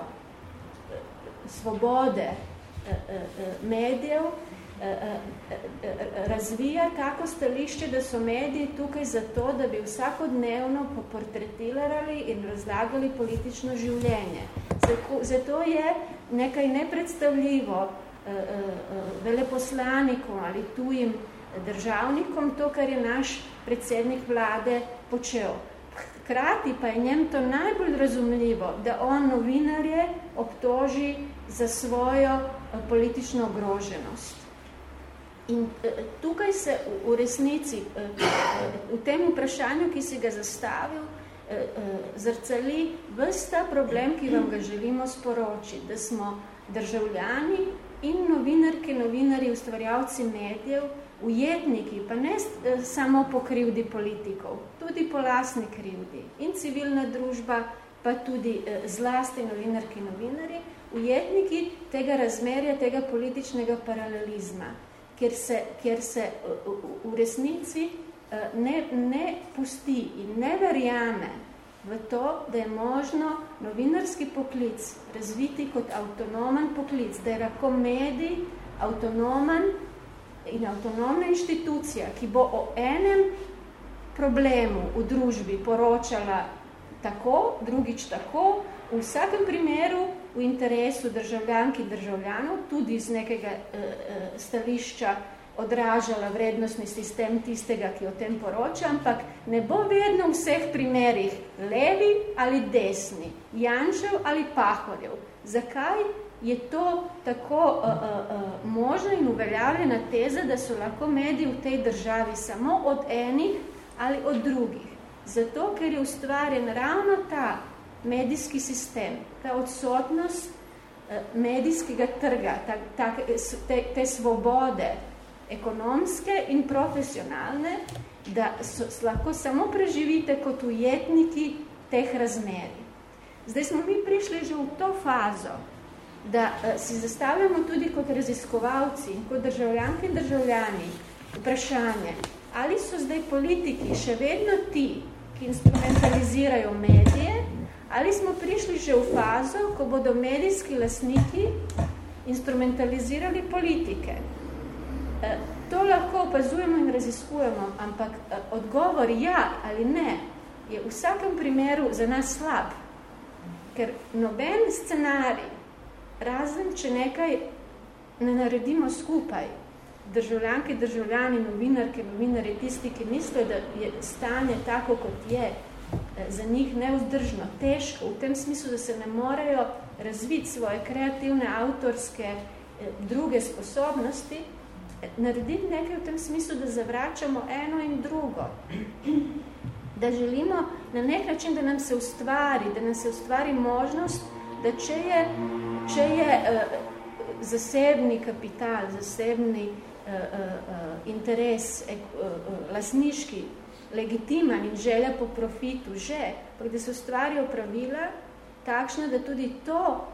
svobode eh, eh, eh, medijev, razvija tako stališče, da so mediji tukaj zato, da bi vsakodnevno poportretirali in razlagali politično življenje. Zato je nekaj nepredstavljivo, Eh, eh, veleposlanikom ali tujim državnikom to, kar je naš predsednik vlade počel. Hkrati pa je njem to najbolj razumljivo, da on novinarje obtoži za svojo eh, politično ogroženost. In tukaj se v resnici, v tem vprašanju, ki si ga zastavil, zrcali vsta problem, ki vam ga želimo sporočiti, da smo državljani in novinarke, novinari, ustvarjalci medijev, ujetniki, pa ne eh, samo po krivdi politikov, tudi po lasni krivdi. In civilna družba, pa tudi eh, zlasti novinarki, novinari, ujetniki tega razmerja, tega političnega paralelizma, kjer se, kjer se eh, v resnici ne, ne pusti in ne verjame, v to, da je možno novinarski poklic razviti kot avtonomen poklic, da je lahko medij avtonomen in avtonomna inštitucija, ki bo o enem problemu v družbi poročala tako, drugič tako, v vsakem primeru v interesu državljanki državljanov, tudi iz nekega uh, uh, stališča odražala vrednostni sistem tistega, ki o tem poroča, ampak ne bo vedno v vseh primerih levi ali desni, Janžev ali Pahorjev. Zakaj? je to tako uh, uh, uh, možna in uveljavljena teza, da so lahko mediji v tej državi samo od enih ali od drugih. Zato, ker je ustvarjen ravno ta medijski sistem, ta odsotnost medijskega trga, ta, ta, te, te svobode ekonomske in profesionalne, da so, lahko samo preživite kot ujetniki teh razmerij. Zdaj smo mi prišli že v to fazo, da uh, si zastavljamo tudi kot raziskovalci, kot državljanki in državljani vprašanje, ali so zdaj politiki še vedno ti, ki instrumentalizirajo medije, ali smo prišli že v fazo, ko bodo medijski lasniki instrumentalizirali politike. Uh, to lahko opazujemo in raziskujemo, ampak uh, odgovor ja ali ne je v vsakem primeru za nas slab, ker noben scenarij razen, če nekaj ne naredimo skupaj, državljanke, državljani, novinarke, novinari, tisti, ki mislijo, da je stanje tako, kot je, eh, za njih neuzdržno, težko, v tem smislu, da se ne morejo razviti svoje kreativne, avtorske, eh, druge sposobnosti, eh, narediti nekaj v tem smislu, da zavračamo eno in drugo. Da želimo na nek način, da nam se ustvari, da nam se ustvari možnost, da če je če je uh, zasebni kapital, zasebni uh, uh, interes, uh, uh, lasniški, legitiman in želja po profitu že, da se ustvarjajo pravila takšna, da tudi to,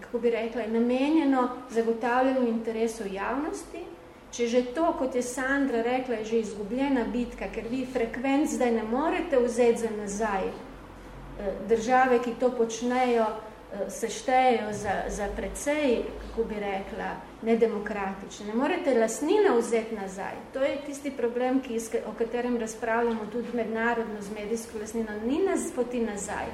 kako bi rekla, je namenjeno zagotavljanju interesov javnosti, če že to, kot je Sandra rekla, je že izgubljena bitka, ker vi frekvenc zdaj ne morete vzeti za nazaj države, ki to počnejo, Eh, se štejejo za, za precej, kako bi rekla, nedemokratične. Ne morete lasnine vzeti nazaj. To je tisti problem, ki, o katerem razpravljamo tudi mednarodno z medijsko lasnino. Ni nas poti nazaj.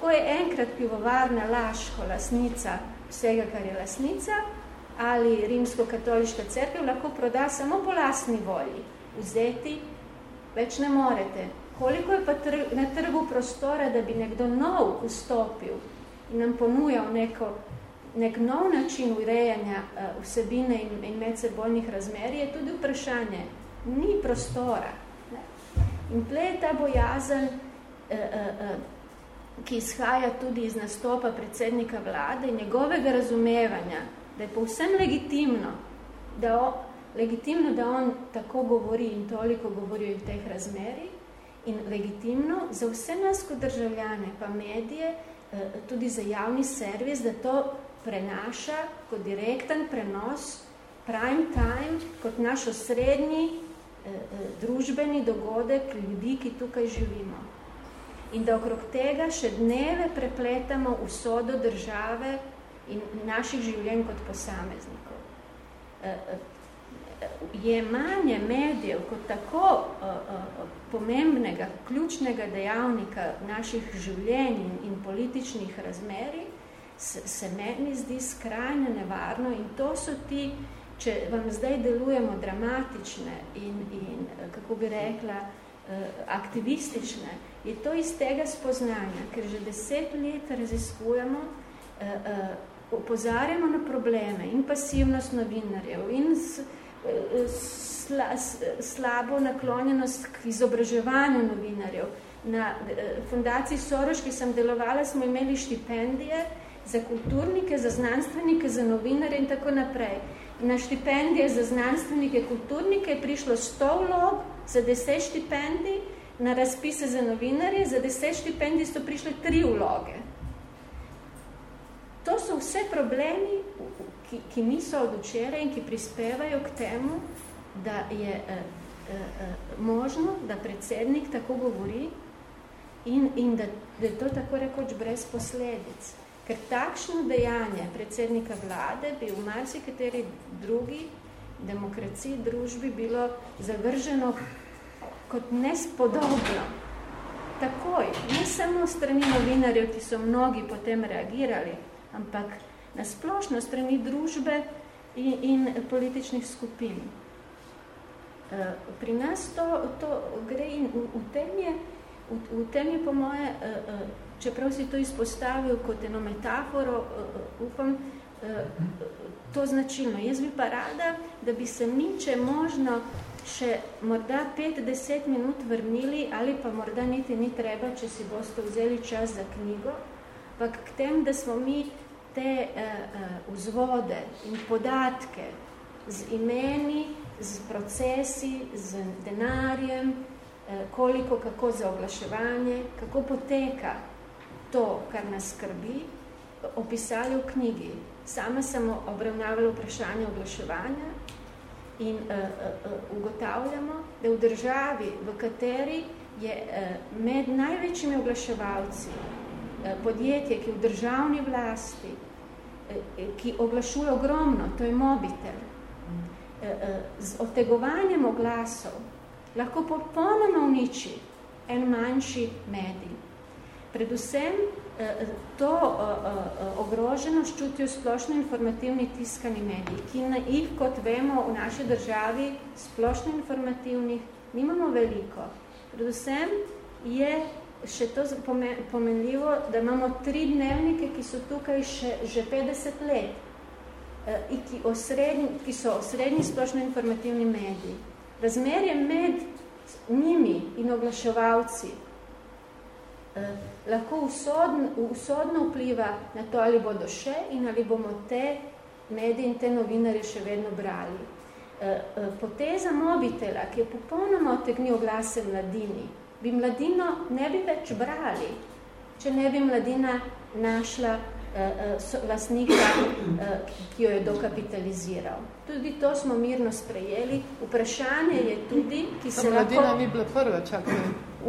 Ko je enkrat pivovarna laško lasnica vsega, kar je lasnica, ali rimsko-katoliška cerkev lahko proda samo po lastni volji. Vzeti več ne morete. Koliko je pa trg, na trgu prostora, da bi nekdo nov vstopil nam ponujal neko, nek nov način urejanja uh, vsebine in, in medsebojnih razmerij, je tudi vprašanje, ni prostora. Ne? In tle je ta bojazen, uh, uh, uh, ki izhaja tudi iz nastopa predsednika vlade in njegovega razumevanja, da je povsem legitimno, da, o, legitimno, da on tako govori in toliko govori o teh razmerij, in legitimno za vse nas kot državljane, pa medije, tudi za javni servis, da to prenaša kot direkten prenos prime time, kot naš osrednji eh, eh, družbeni dogodek ljudi, ki tukaj živimo. In da okrog tega še dneve prepletamo usodo države in naših življenj kot posameznikov. Jemanje medijev kot tako pomembnega, ključnega dejavnika naših življenj in, in političnih razmerij, se, se meni zdi skrajno nevarno in to so ti, če vam zdaj delujemo dramatične in, in kako bi rekla, eh, aktivistične, je to iz tega spoznanja, ker že deset let raziskujemo, eh, eh, opozarjamo na probleme in pasivnost novinarjev in s sla, slabo naklonjenost k izobraževanju novinarjev. Na eh, fundaciji Soroš, ki sem delovala, smo imeli štipendije za kulturnike, za znanstvenike, za novinarje in tako naprej. Na štipendije za znanstvenike, kulturnike je prišlo 100 vlog za 10 štipendij, na razpise za novinarje za 10 štipendij so prišle 3 vloge. To so vse problemi, ki, ki niso od včeraj in ki prispevajo k temu, da je eh, eh, eh, možno, da predsednik tako govori in, in da, da je to tako rekoč brez posledic. Ker takšno dejanje predsednika vlade bi v marsikateri drugi demokraciji, družbi bilo zavrženo kot nespodobno. Takoj, ne samo strani novinarjev, ki so mnogi potem reagirali, ampak splošno strani družbe in, in političnih skupin. Eh, pri nas to, to gre in v, v, tem je, v, v tem je po moje uh, uh, čeprav si to izpostavil kot eno metaforo, upam, to značilno. Jaz bi pa rada, da bi se mi, če možno, še morda 5-10 minut vrnili, ali pa morda niti ni treba, če si boste vzeli čas za knjigo, pa k tem, da smo mi te uh, uh, vzvode in podatke z imeni, z procesi, z denarjem, uh, koliko, kako za oglaševanje, kako poteka to, kar nas skrbi, opisali v knjigi. Sama sem obravnavala vprašanje oglaševanja in uh, uh, ugotavljamo, da v državi, v kateri je uh, med največjimi oglaševalci podjetje, ki v državni vlasti, uh, ki oglašuje ogromno, to je mobitel, z otegovanjem oglasov, lahko popolnoma uniči en manjši medij. Predvsem to ogroženost čutijo splošno informativni tiskani mediji, ki na jih, kot vemo, v naši državi splošno informativnih nimamo veliko. Predvsem je še to pomenljivo, da imamo tri dnevnike, ki so tukaj še, že 50 let in ki, osrednji, ki so osrednji splošno informativni mediji. Razmerje med njimi in oglaševalci eh, lahko usodno, usodno vpliva na to, ali bodo še in ali bomo te medije in te novinarje še vedno brali. Eh, poteza mobitela, ki je popolnoma otegnil glase mladini, bi mladino ne bi več brali, če ne bi mladina našla lasnika, eh, eh, ki jo je dokapitaliziral. Tudi to smo mirno sprejeli. Vprašanje je tudi, ki se lahko... ni bila prva, čakaj.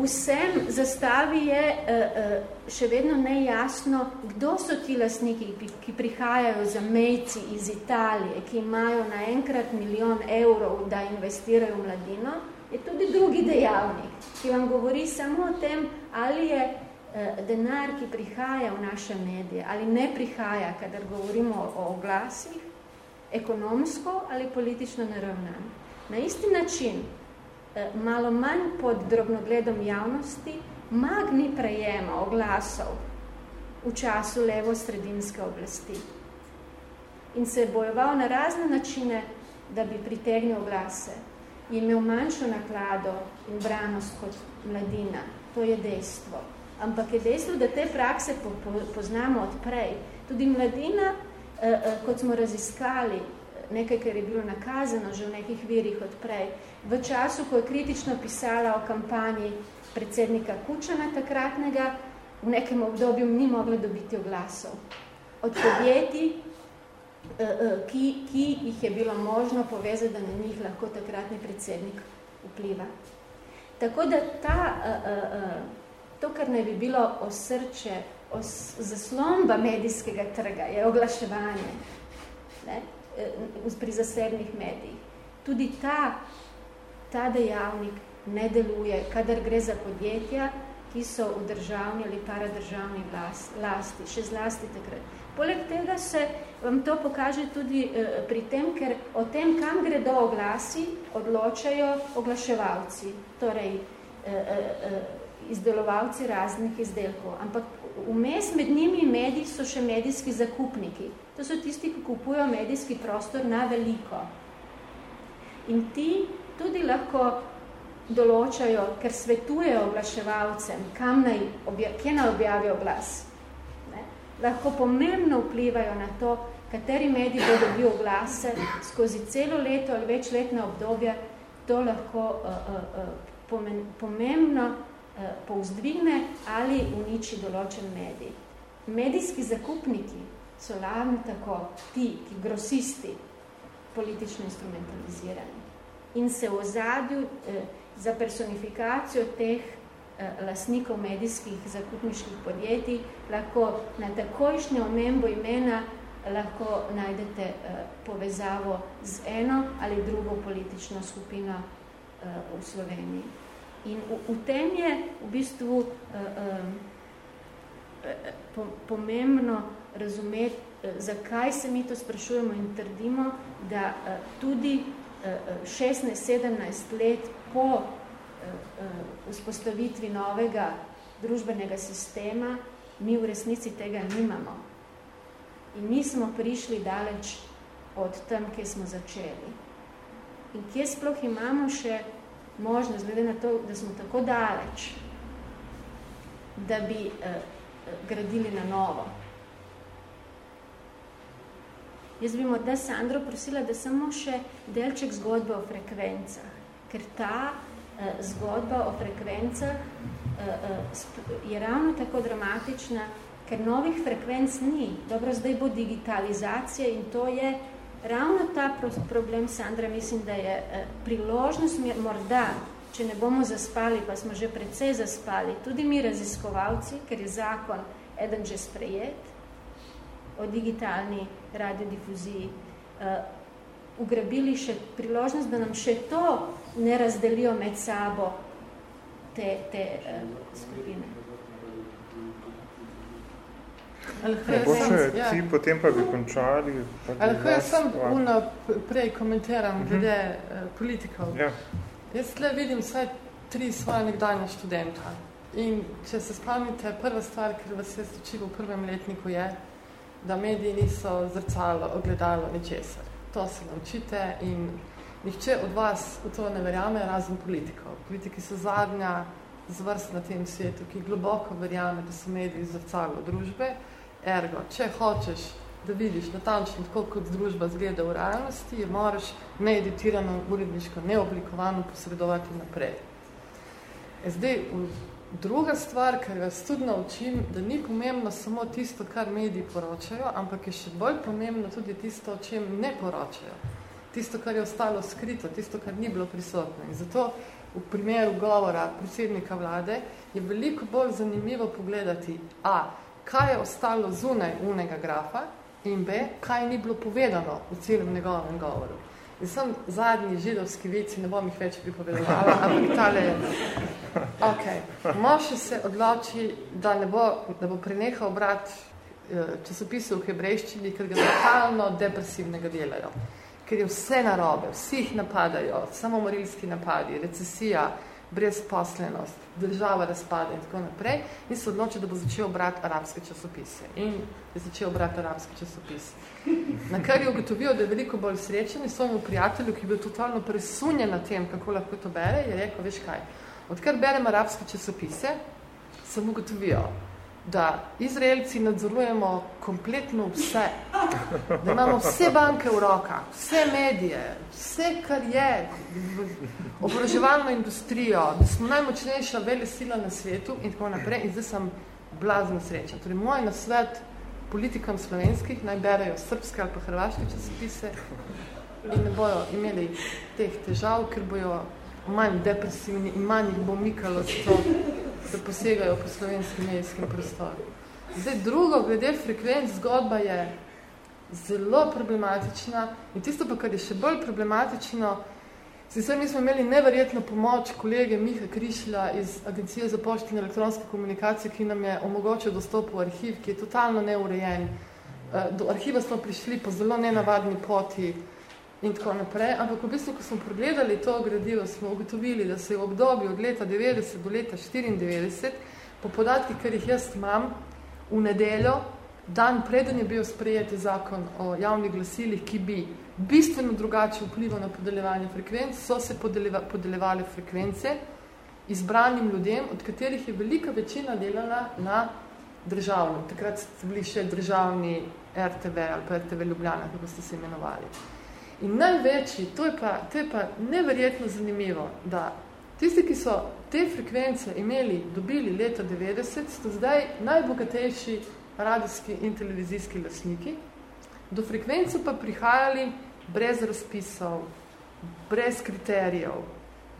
Vsem zastavi je eh, še vedno nejasno, kdo so ti lasniki, ki prihajajo za mejci iz Italije, ki imajo naenkrat milijon evrov, da investirajo v mladino, je tudi drugi dejavnik, ki vam govori samo o tem, ali je Eh, denar, ki prihaja v naše medije, ali ne prihaja, kadar govorimo o oglasih, ekonomsko ali politično naravnan. Na isti način, eh, malo manj pod drobnogledom javnosti, magni prejema oglasov v času levo-sredinske oblasti in se je bojeval na razne načine, da bi pritegnil oglase. Je imel manjšo naklado in branost kot mladina. To je dejstvo ampak je dejstvo, da te prakse po, po, poznamo odprej. Tudi mladina, eh, eh, kot smo raziskali, nekaj, kar je bilo nakazano že v nekih virih odprej, v času, ko je kritično pisala o kampanji predsednika Kučana takratnega, v nekem obdobju ni mogla dobiti oglasov. Od podjetij, eh, eh, ki, ki jih je bilo možno povezati, da na njih lahko takratni predsednik vpliva. Tako da ta uh, to, kar naj bi bilo osrče, os, zaslomba medijskega trga, je oglaševanje ne, eh, pri zasebnih medijih. Tudi ta, ta dejavnik ne deluje, kadar gre za podjetja, ki so v državni ali paradržavni lasti, še zlasti takrat. Poleg tega se vam to pokaže tudi eh, pri tem, ker o tem, kam gredo oglasi, odločajo oglaševalci. Torej, eh, eh, izdelovalci raznih izdelkov, ampak vmes med njimi mediji so še medijski zakupniki. To so tisti, ki kupujo medijski prostor na veliko. In ti tudi lahko določajo, ker svetujejo oglaševalcem, kam naj obja, kje naj objavijo glas. Lahko pomembno vplivajo na to, kateri mediji bo dobil glase skozi celo leto ali večletne obdobje, to lahko uh, uh, uh, pomen, pomembno Eh, povzdvigne ali uniči določen medij. Medijski zakupniki so lavno tako ti, ki grosisti, politično instrumentalizirani. In se v ozadju eh, za personifikacijo teh eh, lasnikov medijskih zakupniških podjetij lahko na takojšnjo omembo imena lahko najdete eh, povezavo z eno ali drugo politično skupino eh, v Sloveniji. In v, v tem je v bistvu po, pomembno razumeti, zakaj se mi to sprašujemo in trdimo, da tudi uh, 16-17 let po vzpostavitvi novega družbenega sistema Mi v resnici tega nimamo. In nismo prišli daleč od tam, kje smo začeli. In kje sploh imamo še možnost, glede na to, da smo tako daleč, da bi eh, gradili na novo. Jaz bi morda Sandro prosila, da samo še delček zgodbe o frekvencah, ker ta zgodba o frekvencah eh, eh, je ravno tako dramatična, ker novih frekvenc ni. Dobro, zdaj bo digitalizacija in to je ravno ta problem, Sandra, mislim, da je eh, priložnost morda, če ne bomo zaspali, pa smo že precej zaspali, tudi mi raziskovalci, ker je zakon eden že sprejet, o digitalni radiodifuziji ugrabili še priložnost, da nam še to ne razdelijo med sabo te, te uh, skupine. Lahko še ja. ti, potem pa bi končali. Lahko jaz sem uno prej komentiram uh mhm. -huh. glede uh, politikov. Ja. Jaz tle vidim vsaj tri svoje nekdanje študenta. In če se spomnite, prva stvar, ker vas je v prvem letniku je, da mediji niso zrcalo, ogledalo ničesar. To se naučite in nihče od vas v to ne verjame, razen politikov. Politiki so zadnja zvrst na tem svetu, ki globoko verjame, da so mediji zrcalo družbe. Ergo, če hočeš, da vidiš natančno, tako kot družba zgleda v realnosti, je moraš needitirano, uredniško, neoblikovano posredovati naprej. E zdaj, Druga stvar, kar jaz tudi naučim, da ni pomembno samo tisto, kar mediji poročajo, ampak je še bolj pomembno tudi tisto, o čem ne poročajo. Tisto, kar je ostalo skrito, tisto, kar ni bilo prisotno. In zato v primeru govora predsednika vlade je veliko bolj zanimivo pogledati A, kaj je ostalo zunaj unega grafa in B, kaj ni bilo povedano v celem njegovem govoru. In sem zadnji židovski vici, ne bom jih več pripovedovala, ampak tale je. Ok, Moše se odloči, da ne bo, da bo prenehal brat eh, časopisov v hebrejščini, ker ga totalno depresivnega delajo. Ker je vse narobe, vsi jih napadajo, samomorilski napadi, recesija, brezposlenost, država razpada in tako naprej, in se odloči, da bo začel brati arabske časopise. In je začel brati arabske časopise. Na kar je ugotovil, da je veliko bolj srečen in svojemu prijatelju, ki je bil totalno presunjen na tem, kako lahko to bere, je rekel, veš kaj, odkar berem arabske časopise, sem ugotovil, da Izraelci nadzorujemo kompletno vse, da imamo vse banke v rokah, vse medije, vse, kar je, obroževalno industrijo, da smo najmočnejša vele sila na svetu in tako naprej in zdaj sem blazno sreča. Torej, moj nasvet politikam slovenskih naj berajo srpske ali pa hrvaške časopise in ne bojo imeli teh težav, ker bojo manj depresivni in manj jih bo mikalo to, da posegajo po slovenskem medijskem prostoru. Zdaj, drugo, glede frekvenc, zgodba je zelo problematična in tisto pa, kar je še bolj problematično, sicer mi smo imeli neverjetno pomoč kolege Miha Krišlja iz Agencije za poštene elektronske komunikacije, ki nam je omogočil dostop v arhiv, ki je totalno neurejen. Eh, do arhiva smo prišli po zelo nenavadni poti, in tako naprej. Ampak v bistvu, ko smo pregledali to gradivo, smo ugotovili, da se je v obdobju od leta 90 do leta 94, po podatkih, ker jih jaz imam, v nedeljo, dan preden je bil sprejeti zakon o javnih glasilih, ki bi bistveno drugače vplival na podeljevanje frekvenc, so se podeljevali frekvence izbranim ljudem, od katerih je velika večina delala na državnem. Takrat so bili še državni RTV ali pa RTV Ljubljana, kako ste se imenovali. In največji, to je, pa, to je pa neverjetno zanimivo, da tisti, ki so te frekvence imeli, dobili leta 90, so zdaj najbogatejši radijski in televizijski lasniki, do frekvence pa prihajali brez razpisov, brez kriterijev.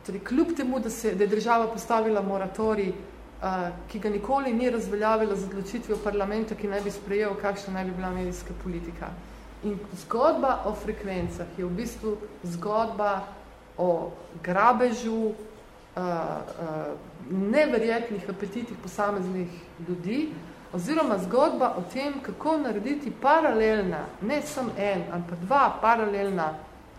Torej, kljub temu, da, se, da je država postavila moratorij, uh, ki ga nikoli ni razveljavila z odločitvijo parlamenta, ki naj bi sprejel, kakšna naj bi bila medijska politika. In zgodba o frekvencah je v bistvu zgodba o grabežu, uh, uh, neverjetnih apetitih posameznih ljudi, oziroma zgodba o tem, kako narediti paralelna, ne samo en, ampak dva paralelna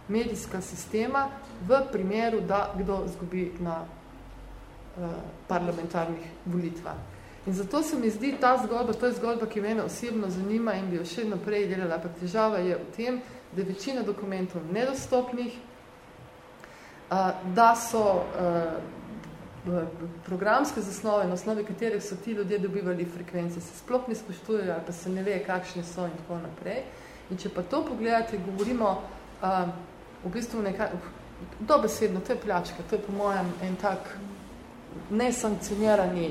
medijska sistema v primeru, da kdo zgubi na uh, parlamentarnih volitvah. In zato se mi zdi ta zgodba, to je zgodba, ki mene osebno zanima in bi jo še naprej delala, ampak težava je v tem, da je večina dokumentov nedostopnih, da so programske zasnove, na osnovi katerih so ti ljudje dobivali frekvence, se sploh ne spoštujejo ali pa se ne ve, kakšne so in tako naprej. In če pa to pogledate, govorimo v bistvu nekaj, dobesedno, to je pljačka, to je po mojem en tak nesankcionirani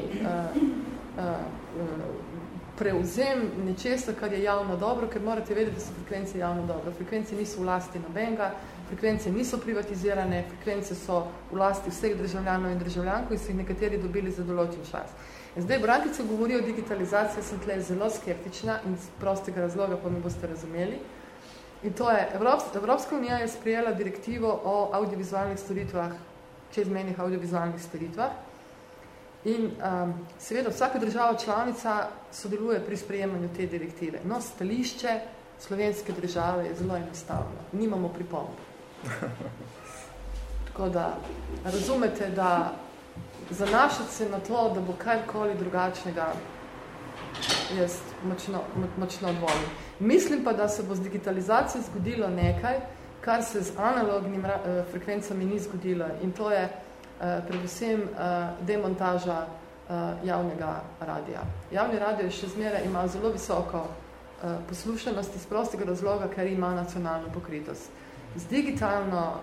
prevzem nečesa, kar je javno dobro, ker morate vedeti, da so frekvence javno dobro. Frekvence niso v lasti nobenega, frekvence niso privatizirane, frekvence so v lasti vseh državljanov in državljankov in so jih nekateri dobili za določen čas. In zdaj, Brankica govori o digitalizaciji, sem tle zelo skeptična in z prostega razloga pa mi boste razumeli. In to je, Evropska unija je sprejela direktivo o audiovizualnih storitvah, čezmenih audiovizualnih storitvah, In um, seveda vsaka država članica sodeluje pri sprejemanju te direktive. No, stališče slovenske države je zelo enostavno. Nimamo pripomb. [laughs] Tako da razumete, da zanašati se na to, da bo karkoli drugačnega, jaz močno, močno dvolim. Mislim pa, da se bo z digitalizacijo zgodilo nekaj, kar se z analognim uh, frekvencami ni zgodilo. In to je Eh, predvsem eh, demontaža eh, javnega radija. Javni radio še zmeraj ima zelo visoko poslušanost iz prostega razloga, ker ima nacionalno pokritost. Z, digitalno,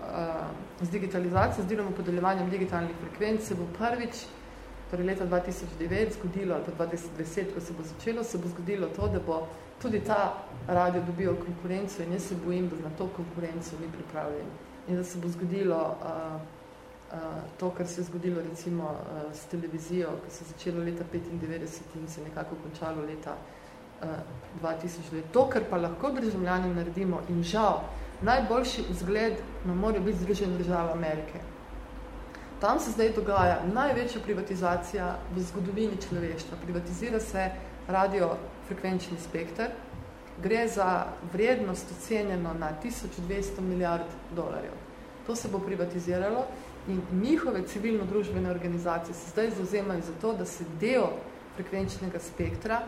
z digitalizacijo, z delovno podeljevanjem digitalnih frekvenc se bo prvič, torej leta 2009, zgodilo, ali pa 2010, ko se bo začelo, se bo zgodilo to, da bo tudi ta radio dobil konkurenco in jaz se bojim, da na to konkurenco ni pripravljen. In da se bo zgodilo uh, to, kar se je zgodilo recimo uh, s televizijo, ki se je začelo leta 95 in se nekako končalo leta uh, 2000. To, kar pa lahko državljani naredimo in žal, najboljši vzgled nam mora biti Združene države Amerike. Tam se zdaj dogaja največja privatizacija v zgodovini človeštva. Privatizira se radiofrekvenčni spektr, gre za vrednost ocenjeno na 1200 milijard dolarjev. To se bo privatiziralo in njihove civilno-družbene organizacije se zdaj zauzemajo za to, da se del frekvenčnega spektra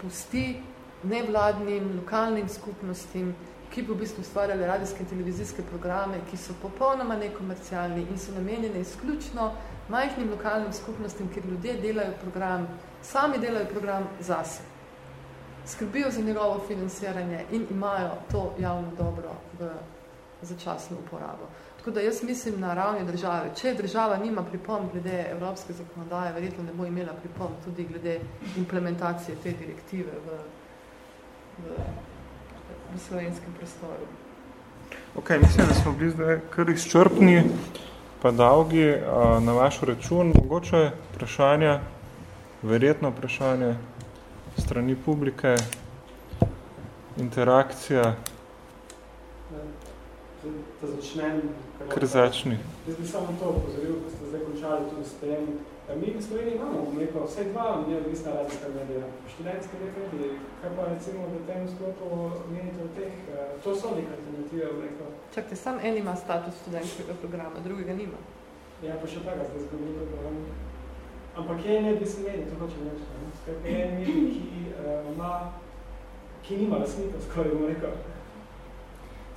pusti nevladnim, lokalnim skupnostim, ki bi v bistvu stvarjali radijske in televizijske programe, ki so popolnoma nekomercialni in so namenjene izključno majhnim lokalnim skupnostim, kjer ljudje delajo program, sami delajo program zase. Skrbijo za njegovo financiranje in imajo to javno dobro v začasno uporabo. Tako da jaz mislim na ravni države. Če država nima pripomb glede evropske zakonodaje, verjetno ne bo imela pripomb tudi glede implementacije te direktive v, v, v slovenskem prostoru. Ok, mislim, da smo bili zdaj kar izčrpni, pa dolgi na vaš račun. Mogoče vprašanja, verjetno vprašanje strani publike, interakcija. Da začnem Kar začni. Jaz bi samo to upozoril, ko ste zdaj končali tudi s tem. Mi v Sloveniji imamo neko, vsaj dva neodvisna radijska medija, študentske medije. Kaj pa recimo v tem sklopu menite o teh? To so neke alternative v neko. Čakajte, sam en ima status študentskega programa, drugega nima. Ja, pa še tega zdaj zgodilo program. Ampak je neodvisni medij, to hočem reči. Skratka, je en medij, ki uh, ima, ki nima lasnika, skoraj bomo rekel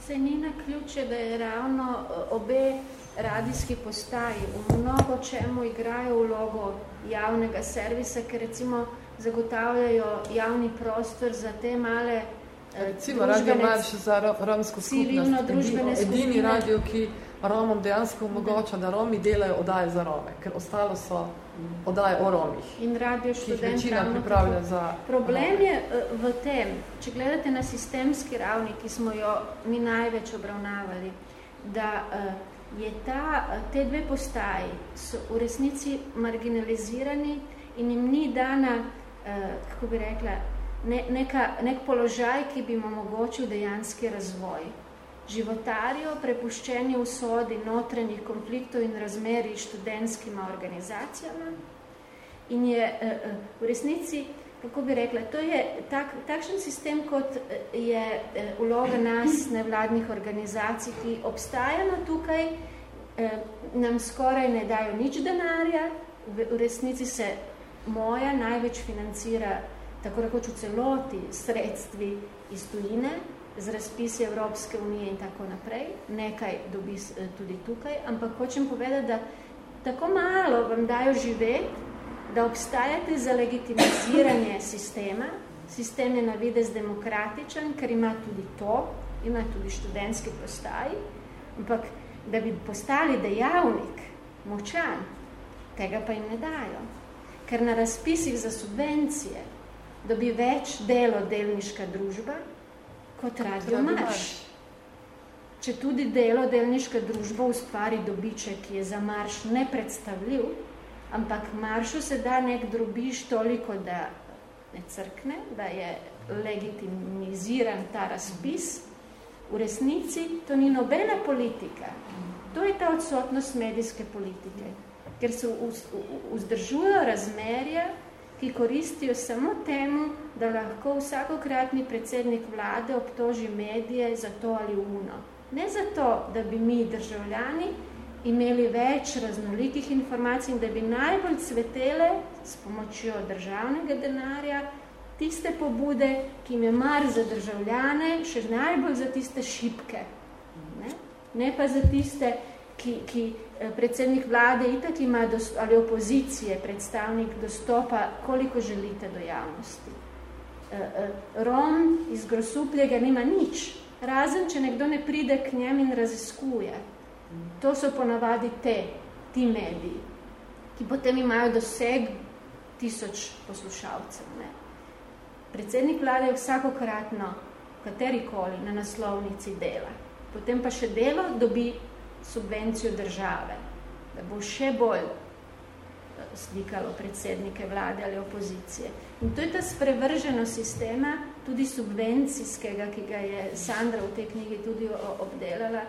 se ni na ključe, da je ravno eh, obe radijski postaji v mnogo čemu igrajo vlogo javnega servisa, ker recimo zagotavljajo javni prostor za te male eh, Recimo Radio Marš za romsko skupnost, edini, edini radio, ki Romom dejansko omogoča, da Romi delajo odaje za Rome, ker ostalo so odaje o Romih. In radio študent pripravlja za Problem je eh, v tem, če gledate na sistemski ravni, ki smo jo mi največ obravnavali, da eh, je ta, eh, te dve postaji so v resnici marginalizirani in jim ni dana, kako bi rekla, ne, neka, nek položaj, ki bi jim omogočil dejanski razvoj životarijo, prepuščeni v sodi notranjih konfliktov in razmeri študentskima organizacijama. In je eh, eh, v resnici, kako bi rekla, to je tak, takšen sistem, kot eh, je vloga nas, nevladnih organizacij, ki obstajamo tukaj, nam skoraj ne dajo nič denarja, v resnici se moja največ financira tako rekoč v celoti sredstvi iz tujine, z razpisi Evropske unije in tako naprej, nekaj dobi eh, tudi tukaj, ampak hočem povedati, da tako malo vam dajo živeti, da obstajate za legitimiziranje sistema, sistem je na videz demokratičen, ker ima tudi to, ima tudi študentski postaji, ampak da bi postali dejavnik, močan, tega pa jim ne dajo. Ker na razpisih za subvencije dobi več delo delniška družba kot radio marš. Če tudi delo delniška družba ustvari dobiček, ki je za marš nepredstavljiv, ampak maršu se da nek drobiš toliko, da ne crkne, da je legitimiziran ta razpis, v resnici to ni nobena politika. To je ta odsotnost medijske politike, ker se vzdržujo razmerja, ki koristijo samo temu, da lahko vsakokratni predsednik vlade obtoži medije za to ali uno. Ne zato, da bi mi državljani imeli več raznolikih informacij in da bi najbolj cvetele s pomočjo državnega denarja tiste pobude, ki jim je mar za državljane, še najbolj za tiste šipke. Ne, ne pa za tiste, ki, ki eh, predsednik vlade itak ima dost, ali opozicije, predstavnik dostopa, koliko želite do javnosti. Eh, eh, Rom iz Grosupljega nima nič, razen, če nekdo ne pride k njem in raziskuje. To so ponavadi te, ti mediji, ki potem imajo doseg tisoč poslušalcev. Ne. Predsednik vlade je vsakokratno, katerikoli, na naslovnici dela. Potem pa še delo dobi subvencijo države, da bo še bolj eh, slikalo predsednike vlade ali opozicije. In to je ta sprevrženo sistema, tudi subvencijskega, ki ga je Sandra v tej knjigi tudi obdelala,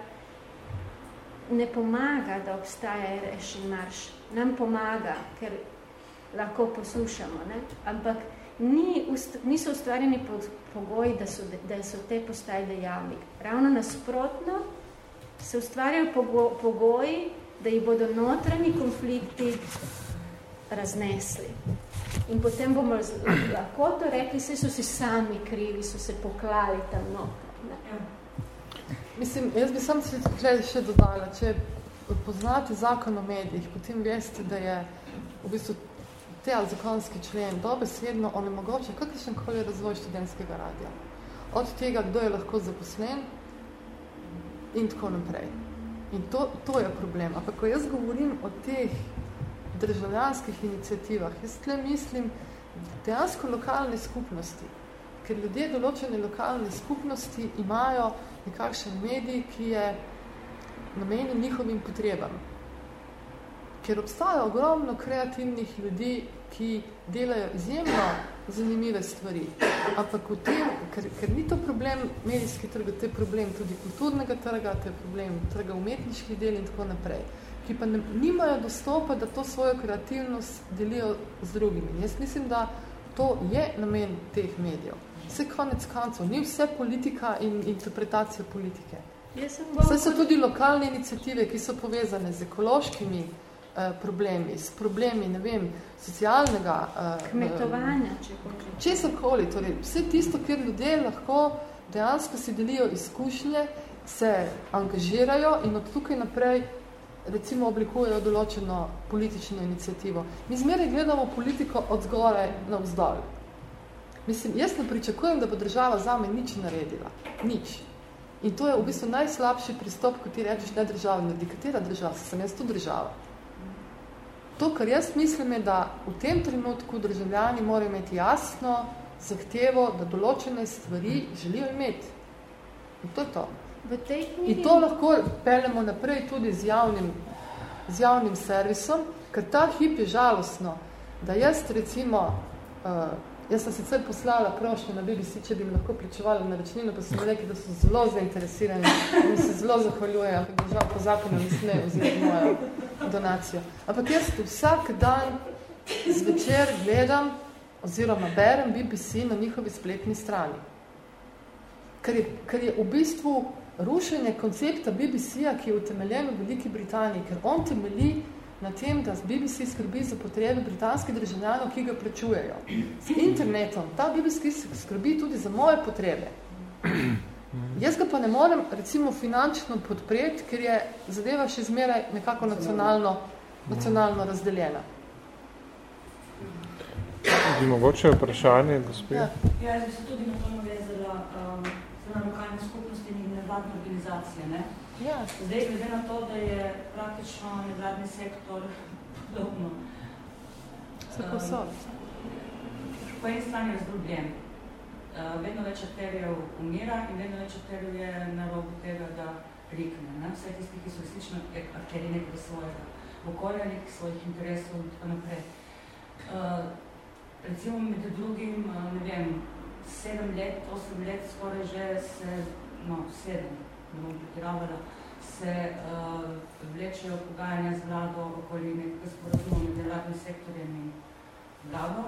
ne pomaga, da obstaja RŠ in marš. Nam pomaga, ker lahko poslušamo, ne? ampak ni, niso ustvarjeni pogoji, da so, da so te postaje dejavnik. Ravno nasprotno, se ustvarjajo pogoji, da jih bodo notranji konflikti raznesli. In potem bomo lahko to rekli, vse so si sami krivi, so se poklali tam noter. Mislim, jaz bi sam se še dodala, če poznate zakon o medijih, potem veste, da je v bistvu te zakonski člen dobesedno onemogoča kakšen koli razvoj študentskega radija. Od tega, kdo je lahko zaposlen, in tako naprej. In to, to je problem. Ampak, ko jaz govorim o teh državljanskih inicijativah, jaz tle mislim dejansko lokalne skupnosti, ker ljudje določene lokalne skupnosti imajo nekakšen medij, ki je namenjen njihovim potrebam. Ker obstaja ogromno kreativnih ljudi, ki delajo izjemno zanimive stvari. Ampak v tem, ker, ker ni to problem medijski trga, to je problem tudi kulturnega trga, to je problem trga umetniških del in tako naprej, ki pa ne, nimajo dostopa, da to svojo kreativnost delijo z drugimi. Jaz mislim, da to je namen teh medijev. Vse konec koncov, ni vse politika in interpretacija politike. Vse so tudi lokalne iniciative, ki so povezane z ekološkimi problemi, s problemi, ne vem, socialnega... Uh, Kmetovanja, če Če so koli, torej vse tisto, kjer ljudje lahko dejansko si delijo izkušnje, se angažirajo in od tukaj naprej recimo oblikujejo določeno politično inicijativo. Mi zmeraj gledamo politiko od zgoraj na vzdolj. Mislim, jaz ne pričakujem, da bo država zame nič naredila. Nič. In to je v bistvu najslabši pristop, ko ti rečeš, ne država, ne katera država, sem jaz tu država. To, kar jaz mislim, je, da v tem trenutku državljani morajo imeti jasno zahtevo, da določene stvari želijo imeti. In to je to. V tej knjigi... In to lahko peljemo naprej tudi z javnim, z javnim servisom, ker ta hip je žalostno, da jaz recimo, uh, jaz sem sicer poslala prošnjo na BBC, če bi mi lahko pričevali na rečnino, pa sem rekli, da so zelo zainteresirani in se zelo zahvaljujejo, ker država po zakonu ne sme vzeti mojo donacijo. Ampak jaz vsak dan zvečer gledam oziroma berem BBC na njihovi spletni strani. Ker je, ker je v bistvu rušenje koncepta BBC-a, ki je utemeljen v Veliki Britaniji, ker on temelji na tem, da BBC skrbi za potrebe britanskih državljanov, ki ga plačujejo. S internetom ta BBC skrbi tudi za moje potrebe. Jaz ga pa ne morem recimo finančno podpreti, ker je zadeva še zmeraj nekako nacionalno, nacionalno razdeljena. Bi mogoče vprašanje, gospod? Ja. ja, jaz bi se tudi na to navezala um, na lokalne skupnosti in nevladne organizacije. Ne? Ja. Zdaj, glede na to, da je praktično nevladni sektor podobno. Kako so? Um, po eni strani je zdrubljen. Uh, vedno več akterjev umira in vedno več akterjev je na robu tega, da rikne. Ne? Vse tisti, ki so resnično akterji nekaj svojega okolja, nekaj svojih interesov in tako naprej. Uh, recimo med drugim, uh, ne vem, sedem let, osem let skoraj že se, no, sedem, prikiravala, se uh, vlečejo pogajanja z vlado okoli nekega sporazuma med vladnim sektorjem in vlado.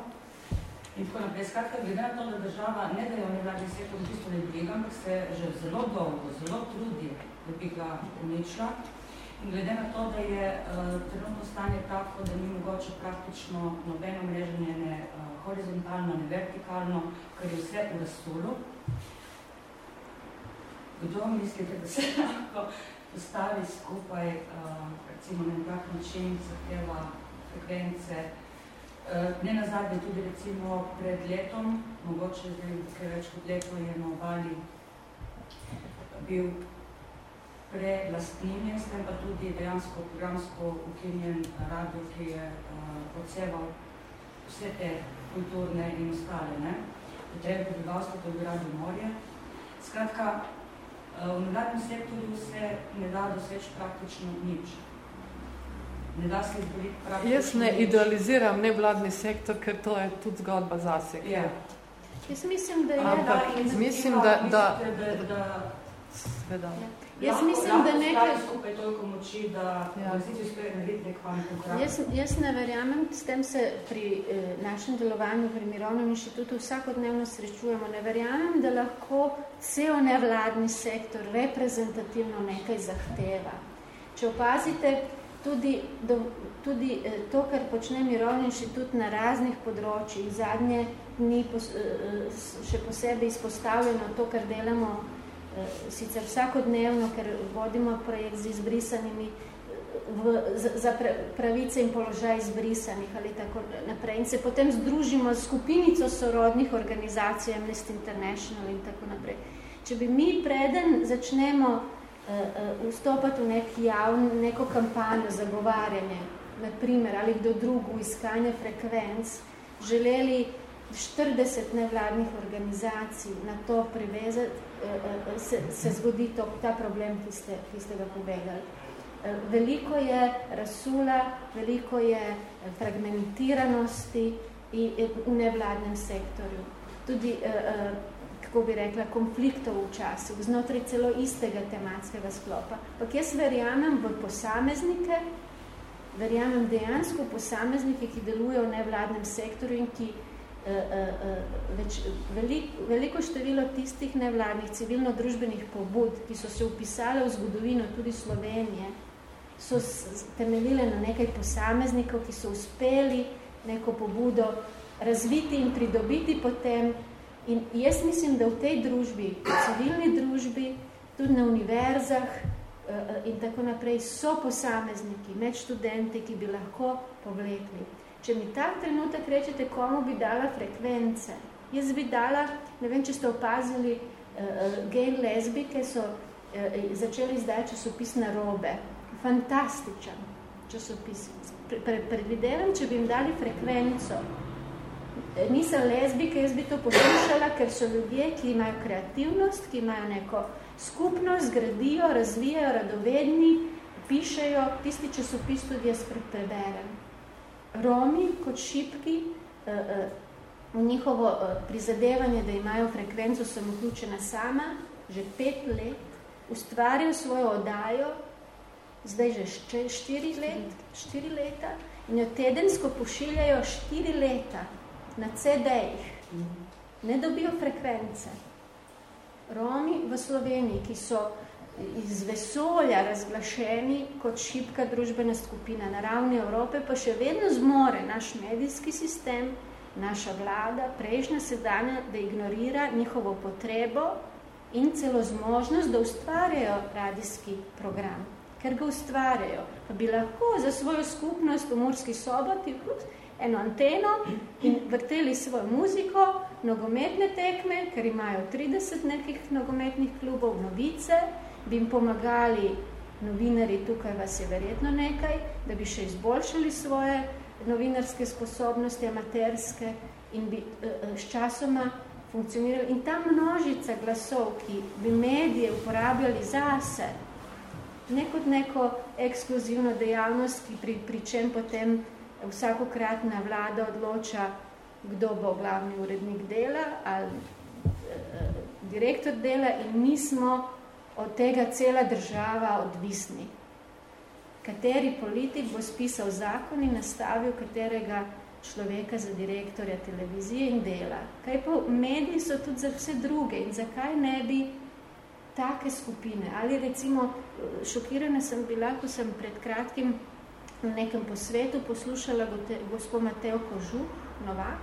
In tako naprej. Skratka, glede na to, da država ne da je nevladni sektor v bistvu ne briga, ampak se že zelo dolgo, zelo trudi, da bi ga uničila. In glede na to, da je uh, trenutno stanje tako, da ni mogoče praktično nobeno mreženje ne uh, horizontalno, ne vertikalno, ker je vse v razsulu, kdo mislite, da se [laughs] lahko postavi skupaj, uh, recimo na tak način, zahteva frekvence, ne nazadnje tudi recimo pred letom, mogoče zdaj, kaj več kot leto je na obali bil prelastninjen, s tem pa tudi dejansko programsko ukinjen radio, ki je uh, odseval vse te kulturne in ostale, ne? potrebe prebivalstva, to je radio morje. Skratka, v nevladnem sektorju se ne da doseči praktično nič. Ne da se izboriti praktično Jaz ne nič. idealiziram nevladni sektor, ker to je tudi zgodba zase. Ja. Jaz mislim, da je... Ampak da, mislim, da- da- Mislite, da, da Seveda. Jaz lahko- mislim, lahko da nekaj- skupaj toliko moči, da Ja. uspe narediti nek kvantum korak. Jaz, jaz ne verjamem, s tem se pri eh, našem delovanju pri Mirovnem inštitutu vsakodnevno srečujemo. Ne verjamem, da lahko cel nevladni sektor reprezentativno nekaj zahteva. Če opazite, tudi, do, tudi eh, to, kar počne Mirovni inštitut na raznih področjih, zadnje dni pos, eh, s- še posebej izpostavljeno to, kar delamo eh, sicer vsakodnevno, ker vodimo projekt z izbrisanimi v, za, za pra- pravice in položaj izbrisanih ali tako naprej. In se potem združimo s skupinico sorodnih organizacij, Amnesty International in tako naprej. Če bi mi preden začnemo uh, uh, vstopati v nek javn, neko kampanjo zagovarjanje, na primer, ali kdo drugo iskanje frekvenc, želeli 40 nevladnih organizacij na to privezati, se, se zgodi to, ta problem, ki ste, ki ste ga povedali. Eh, Veliko je rasula, veliko je eh, fragmentiranosti in eh, v nevladnem sektorju. Tudi, eh, eh, kako bi rekla, konfliktov včasih, znotraj celo istega tematskega sklopa. Pak jaz verjamem v posameznike, verjamem dejansko v posameznike, ki delujejo v nevladnem sektorju in ki eh, eh, eh, več, velik, veliko število tistih nevladnih civilno-družbenih pobud, ki so se upisale v zgodovino tudi Slovenije, so temeljile na nekaj posameznikov, ki so uspeli neko pobudo razviti in pridobiti potem. In jaz mislim, da v tej družbi, v civilni družbi, tudi na univerzah eh, eh, in tako naprej, so posamezniki, med študenti, ki bi lahko povlekli. Če mi ta trenutek rečete, komu bi dala frekvence, jaz bi dala, ne vem, če ste opazili, uh, uh, gej in lezbike so uh, začeli izdati časopis na robe. Fantastičen časopis. Pre, pre, predvidevam, če bi jim dali frekvenco, Eh, nisem lezbika, jaz bi to poslušala, ker so ljudje, ki imajo kreativnost, ki imajo neko skupnost, gradijo, razvijajo, radovedni, pišejo, tisti časopis tudi jaz pre- preberem. Romi kot šipki, eh, eh, v njihovo eh, prizadevanje, da imajo frekvenco, sem vključena sama, že pet let, ustvarjajo svojo oddajo, zdaj že štiri, let, štiri leta, in jo tedensko pošiljajo štiri leta na CD-jih. Ne dobijo frekvence. Romi v Sloveniji, ki so iz vesolja razglašeni kot šipka družbena skupina na ravni Evrope, pa še vedno zmore naš medijski sistem, naša vlada, prejšnja sedanja, da ignorira njihovo potrebo in celo zmožnost, da ustvarjajo radijski program. Ker ga ustvarjajo, pa bi lahko za svojo skupnost v Murski soboti eno anteno in vrteli svojo muziko, nogometne tekme, ker imajo 30 nekih nogometnih klubov, novice, bi jim pomagali novinari, tukaj vas je verjetno nekaj, da bi še izboljšali svoje novinarske sposobnosti, amaterske in bi uh, s časoma funkcionirali. In ta množica glasov, ki bi medije uporabljali zase, ne kot neko ekskluzivno dejavnost, ki pri, pri čem potem vsakokratna vlada odloča, kdo bo glavni urednik dela ali uh, direktor dela in mi smo od tega cela država odvisni. Kateri politik bo spisal zakon in nastavil katerega človeka za direktorja televizije in dela. Kaj pa mediji so tudi za vse druge in zakaj ne bi take skupine? Ali recimo, šokirana sem bila, ko sem pred kratkim v nekem posvetu poslušala gospod Mateo Kožu, Novak,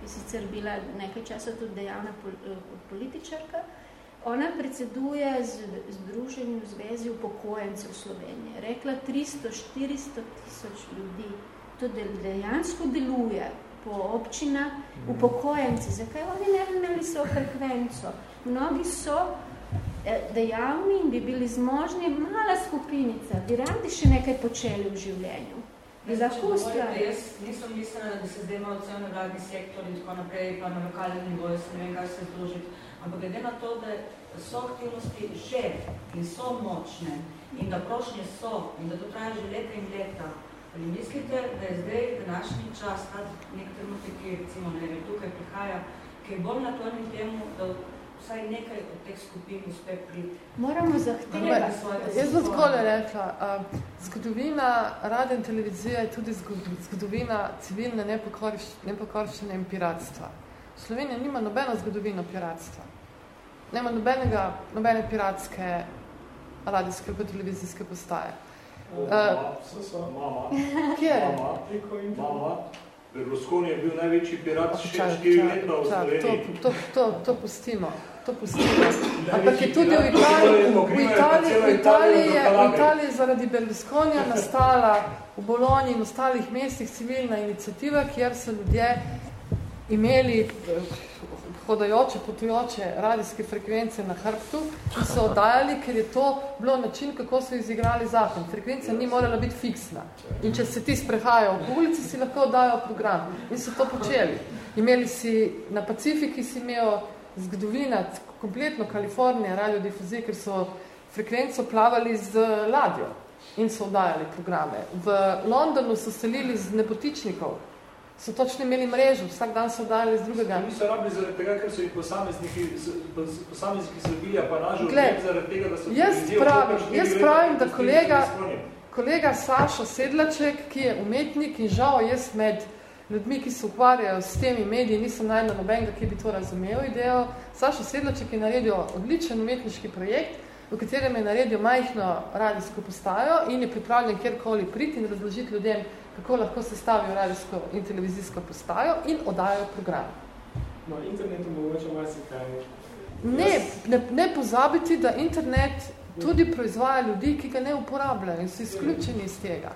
ki sicer bila nekaj časa tudi dejavna političarka, Ona predseduje z Združenju zvezi upokojencev Slovenije. Rekla 300-400 tisoč ljudi. To dejansko deluje po občinah upokojenci. Zakaj oni ne bi imeli svojo frekvenco? Mnogi so eh, dejavni in bi bili zmožni, mala skupinica, bi radi še nekaj počeli v življenju. Bi lahko ustvarjali. Jaz nisem mislila, da se zdaj malo cel nevladni sektor in tako naprej, pa na lokalnem nivoju, se ne vem, kaj se združiti ampak glede na to, da so aktivnosti že in so močne in da prošnje so in da to traja že leta in leta, ali mislite, da je zdaj današnji čas, ta nek trenutek, ki recimo ne vem, tukaj prihaja, ki je bolj naklonjen temu, da vsaj nekaj od teh skupin uspe priti. Moramo zahtevati svoje Jaz bom tako rekla, uh, zgodovina radio in televizije je tudi zgodovina civilne nepokorščine in piratstva. Slovenija nima nobeno zgodovino piratstva nema nobenega, nobene piratske radijske pa televizijske postaje. Uh, mama, Kjer? Mama, mama. Berlusconi je bil največji pirat še štiri leta v Sloveniji. To, to, to, to pustimo. To pustimo. Ampak je tudi v Italiji, v Italiji, v Italiji, je, v Italiji zaradi Berlusconija nastala v Bologni in ostalih mestih civilna inicijativa, kjer so ljudje imeli hodajoče, potujoče radijske frekvence na hrbtu, ki so oddajali, ker je to bilo način, kako so izigrali zakon. Frekvenca ni morala biti fiksna. In če se ti sprehajajo v ulici, si lahko oddajo program. In so to počeli. Imeli si na Pacifiki, si imel zgodovina, kompletno Kalifornija, radiodifuzije, ker so frekvenco plavali z ladjo in so oddajali programe. V Londonu so selili z nepotičnikov, so točno imeli mrežo, vsak dan so dali z drugega. Niso rabili zaradi tega, ker so jih posamezniki, posamezniki zrebili apanažo, zaradi tega, da so... Jaz pravim, jaz pravim, da kolega, kolega Sašo Sedlaček, ki je umetnik in žal jaz med ljudmi, ki se ukvarjajo s temi mediji, nisem najna nobenega, ki bi to razumel idejo. Sašo Sedlaček je naredil odličen umetniški projekt, v katerem je naredil majhno radijsko postajo in je pripravljen kjerkoli priti in razložiti ljudem, kako lahko sestavijo radijsko in televizijsko postajo in oddajajo program. No, internetu mogoče marsikaj. Ne, ne, ne pozabiti, da internet tudi proizvaja ljudi, ki ga ne uporabljajo in so izključeni iz tega.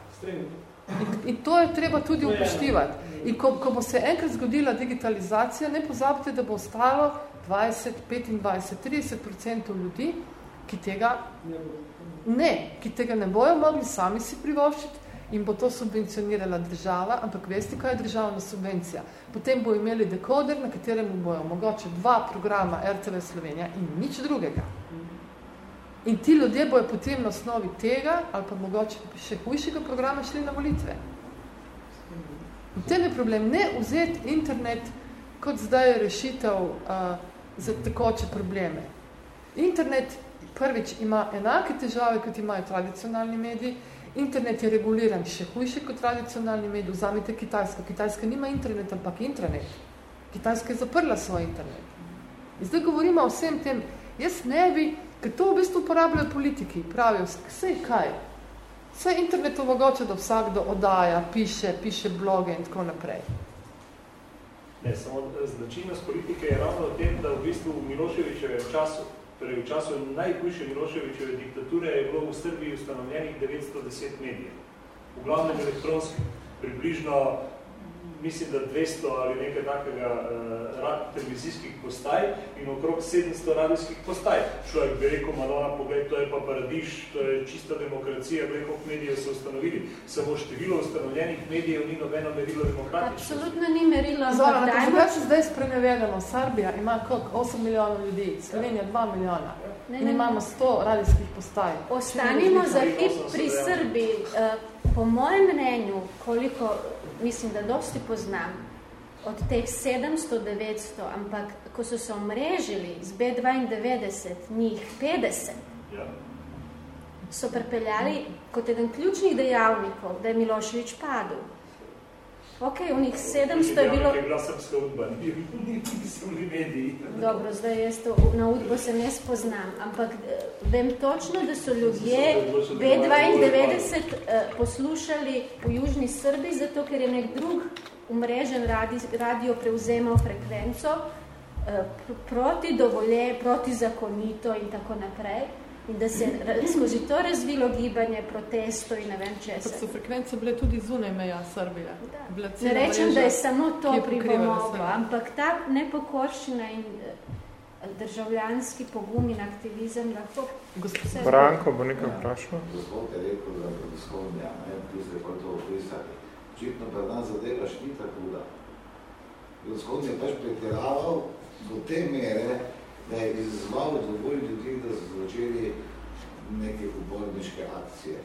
In, in to je treba tudi upoštivati. In ko, ko bo se enkrat zgodila digitalizacija, ne pozabite, da bo ostalo 20, 25, 30 ljudi, ki tega ne, ki tega ne bojo mogli sami si privoščiti, in bo to subvencionirala država, ampak veste, kaj je državna subvencija? Potem bo imeli dekoder, na katerem bojo mogoče dva programa RTV Slovenija in nič drugega. In ti ljudje bojo potem na osnovi tega, ali pa mogoče še hujšega programa, šli na volitve. In tem je problem ne vzeti internet kot zdaj rešitev uh, za tekoče probleme. Internet prvič ima enake težave, kot imajo tradicionalni mediji, Internet je reguliran še hujše kot tradicionalni medij. Vzamite Kitajsko. Kitajska nima internet, ampak intranet. Kitajska je zaprla svoj internet. In zdaj govorimo o vsem tem. Jaz ne bi Ker to v bistvu uporabljajo politiki, pravijo, vse kaj. Vse internet omogoča, da vsakdo odaja, piše, piše bloge in tako naprej. Ne, samo značilnost politike je ravno v tem, da v bistvu v Miloševičevem času, torej v času najhujše Miloševičeve diktature je bilo v Srbiji ustanovljenih 910 medijev. V glavnem elektronskih, približno mislim, da 200 ali nekaj takega uh, televizijskih postaj in okrog 700 radijskih postaj. Človek bi rekel, Madonna, pogled, to je pa paradiš, to je čista demokracija, veliko medijev so ustanovili. Samo število ustanovljenih medijev ni nobeno merilo demokratično. Absolutno ni merilo. Zora, zakaj se zdaj sprenevedano? Srbija ima koliko? 8 milijonov ljudi, Slovenija 2 milijona. Ne, ne, in imamo 100 radijskih postaj. Ostanimo za hip pri Srbiji. Uh, po mojem mnenju, koliko mislim, da dosti poznam, od teh 700-900, ampak ko so se omrežili z B92, njih 50, ja. so prepeljali kot eden ključnih dejavnikov, da je Milošević padel. Ok, v njih 700 je bilo... Bila srpska udba, niso bili mediji. Dobro, zdaj jaz to, na udbo se ne spoznam, ampak eh, vem točno, da so ljudje B92 uh, poslušali v Južni Srbiji, zato ker je nek drug umrežen radio, radio prevzemal frekvenco uh, proti dovolje, proti zakonito in tako naprej in da se je skozi to razvilo gibanje, protesto in ne vem česa. So frekvence bile tudi zunaj meja Srbije. Ne rečem, da je samo to pripomoglo, ampak ta nepokorščina in eh, državljanski pogum in aktivizem lahko vse... Branko bo nekaj vprašal. Gospod je rekel, da je diskovnja, ne, tiste, ko to opisali. Očitno pa nas zadevaš ni tako da. Gospod je pač pretiraval do te mere, da je izzval dvoboj ljudi, da so začeli neke uporniške akcije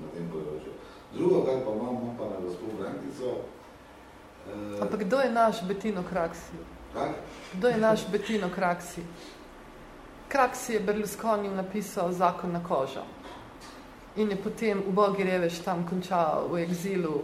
na tem področju. Drugo, kar pa imamo pa na gospod Brankico... Eh, Ampak kdo je naš Betino Kraksi? Kak? Kdo je naš Betino Kraksi? Kraksi je Berlusconi napisal zakon na kožo. In je potem v Bogi Reveš tam končal v egzilu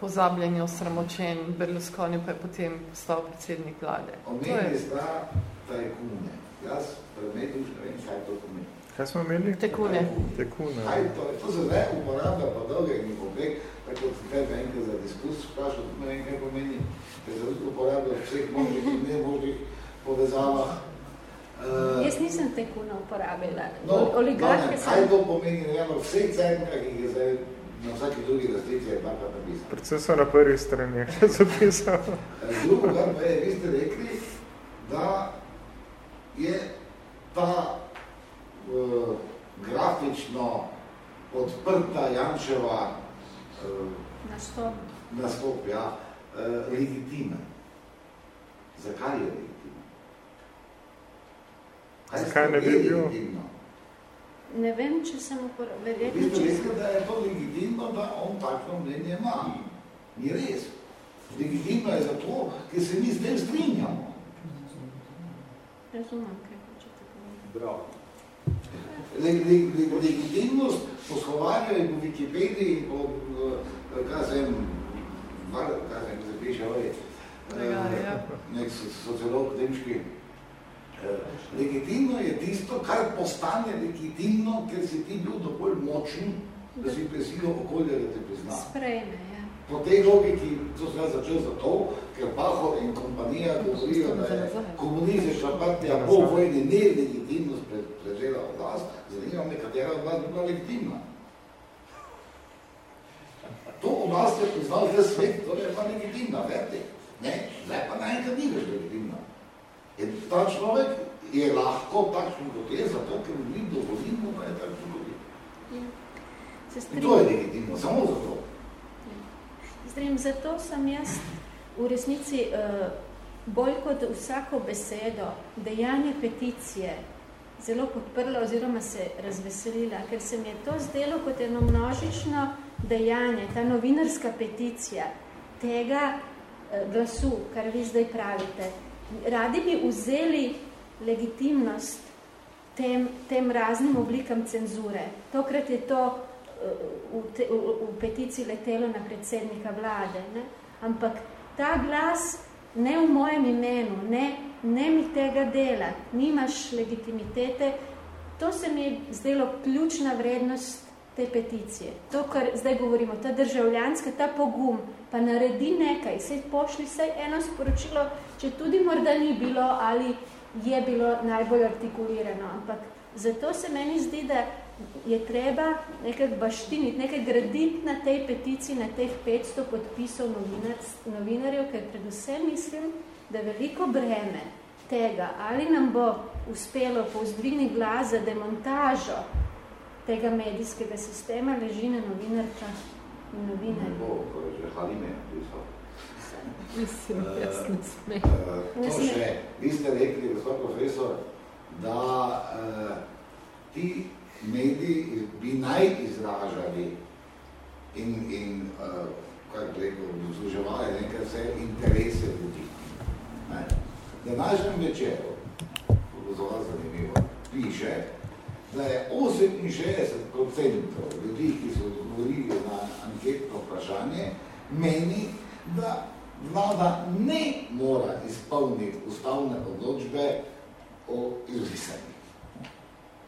pozabljanje osramočen, Berlusconi pa je potem postal predsednik vlade. Omenili sta tajkune. Jaz predmetim, ne vem, kaj to pomeni. Kaj smo imeli? Tekune. Tekune. Kaj to, to se zdaj uporablja pa dolge in pobeg, tako kot tebe enkrat za diskus vprašal, ne vem, kaj pomeni, ker se uporablja vseh možnih in nemožnih povezavah. Uh, Jaz nisem tekuna uporabila. No, Oligarhe sem... Kaj to pomeni, ne vem, vseh centrah, ki je zdaj na vsaki drugi razlici je tako napisano. Predvsem so na prvi strani [laughs] zapisal. Drugo, kar pa je, vi ste rekli, da je ta uh, grafično odprta Janševa uh, nastop, nastop ja, uh, legitimen. Zakaj je legitimen? Zakaj ne bi bil? Ne vem, če sem verjetno... Vi ste rekli, da je to legitimno, da on takšno mnenje ima. Ni res. Legitimno je zato, ker se mi zdaj strinjamo. Razumem, kaj hočete povedati. Bravo. Legitimnost po Slovarju in po Wikipediji in po, eh, kaj sem, kaj sem, se piše, ovaj, nek sociolog nemški, eh, legitimno je tisto, kar postane legitimno, ker si ti bil dovolj močen, da si presilil okolje, da te prizna. Sprejme, ja. Po tej logiki, to sem začel zato, ker Pahov in kompanija govorijo, da je komunistična partija po vojni nelegitimnost prežela od vas, zanima me, katera od vas bi bila legitimna. To od vas je priznal zdaj svet, to je pa legitimna, verti. Ne, zdaj pa naenkrat ni več legitimna. In ta človek je lahko takšen kot je, zato ker mi dovolimo, da je takšen kot je. In to je legitimno, samo zato. Zdaj, zato sem jaz v resnici uh, bolj kot vsako besedo, dejanje peticije, zelo podprla oziroma se razveselila, ker se mi je to zdelo kot eno množično dejanje, ta novinarska peticija tega uh, glasu, kar vi zdaj pravite. Radi bi vzeli legitimnost tem, tem raznim oblikam cenzure. Tokrat je to v, te, v, v peticiji letelo na predsednika vlade. Ne? Ampak ta glas ne v mojem imenu, ne, ne mi tega dela, nimaš legitimitete, to se mi je zdelo ključna vrednost te peticije. To, kar zdaj govorimo, ta državljanska, ta pogum, pa naredi nekaj, sej pošli sej eno sporočilo, če tudi morda ni bilo ali je bilo najbolj artikulirano, ampak zato se meni zdi, da je treba nekaj baštiniti, nekaj graditi na tej peticiji, na teh 500 podpisov novinar, novinarjev, ker predvsem mislim, da veliko breme tega, ali nam bo uspelo povzdvini glas za demontažo tega medijskega sistema, leži na novinarka in novinarji. Bo, ko je že Halime napisal. Mislim, jaz ne smem. Uh, to še, vi ste rekli, gospod profesor, da uh, ti mediji bi naj izražali in, in uh, kako rekel, služevali nekaj vse interese ljudi. Ne? Današnjem večeru, zelo zanimivo, piše, da je 68% ljudi, ki so odgovorili na anketno vprašanje, meni, da vlada ne mora izpolniti ustavne odločbe o izbrisanju.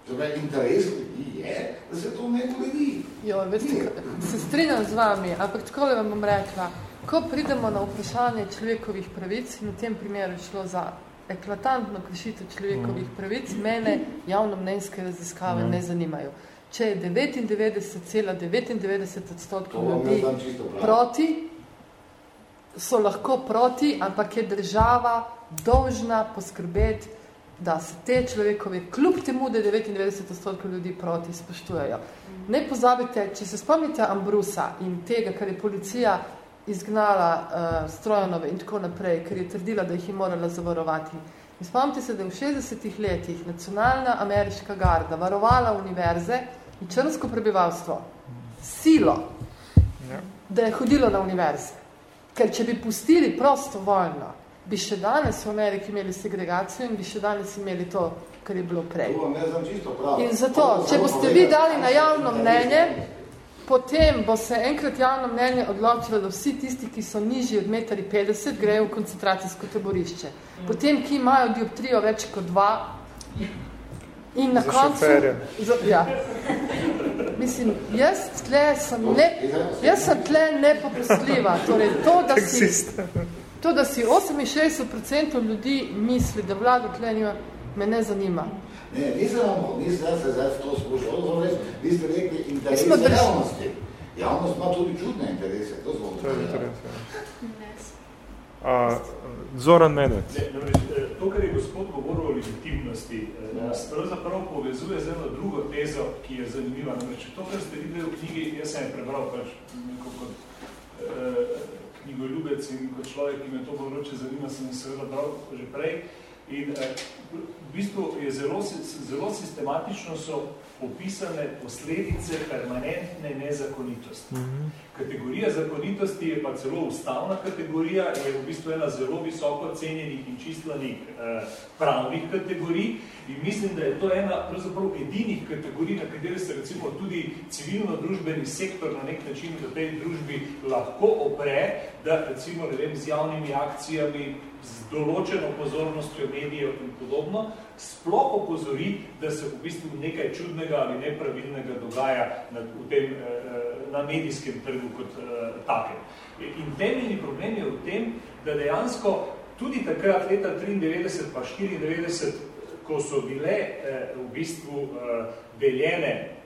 Torej, interes ljudi je, da se to ne uredi. Jo, veste, se strinjam z vami, ampak tako vam bom rekla, ko pridemo na vprašanje človekovih pravic, in v tem primeru je šlo za eklatantno kršitev človekovih pravic, mene javnomnenjske raziskave ne zanimajo. Če je 99,99 odstotkov ljudi proti, so lahko proti, ampak je država dolžna poskrbeti da se te človekove, kljub temu, da je 99 odstotkov ljudi proti, spoštujejo. Ne pozabite, če se spomnite Ambrusa in tega, kar je policija izgnala uh, Strojanove in tako naprej, ker je trdila, da jih je morala zavarovati. In spomnite se, da je v 60 letih nacionalna ameriška garda varovala univerze in črnsko prebivalstvo silo, ja. da je hodilo na univerze. Ker če bi pustili prosto voljno, bi še danes v Ameriki imeli segregacijo in bi še danes imeli to, kar je bilo prej. In zato, če boste vi dali na javno mnenje, potem bo se enkrat javno mnenje odločilo, da vsi tisti, ki so nižji od 1,50 m, grejo v koncentracijsko taborišče. Potem, ki imajo dioptrijo več kot dva, in na koncu... Ja. Mislim, jaz tle sem, ne, jaz sem tle nepopustljiva. Torej, to, da si... To, da si 68% ljudi misli, da vlada tle nima, me ne zanima. Ne, nisem vam, nisem se zdaj to to res, vi ste rekli interese javnosti. Javnost ima tudi čudne interese, to smo to interese. A, Zoran namreč, eh, to, kar je gospod govoril o legitimnosti, eh, ja. nas pravzaprav povezuje z eno drugo tezo, ki je zanimiva. Namreč, to, kar ste videli v knjigi, jaz sem je prebral pač neko kot eh, knjigoljubec in kot človek, ki me to področje zanima, sem seveda bral že prej. In eh, v bistvu je zelo, zelo sistematično so opisane posledice permanentne nezakonitosti. Mm -hmm. Kategorija zakonitosti je pa celo ustavna kategorija, je v bistvu ena zelo visoko cenjenih in čistlanih eh, pravnih kategorij. In mislim, da je to ena pravzaprav edinih kategorij, na kateri se recimo tudi civilno-družbeni sektor na nek način v tej družbi lahko opre, da recimo ne vem, z javnimi akcijami, z določeno pozornostjo medijev in podobno, sploh opozori, da se v bistvu nekaj čudnega ali nepravilnega dogaja na, v tem, eh, eh, na medijskem trgu kot eh, takem. In temeljni problem je v tem, da dejansko tudi takrat leta 93 pa 94, ko so bile v bistvu deljene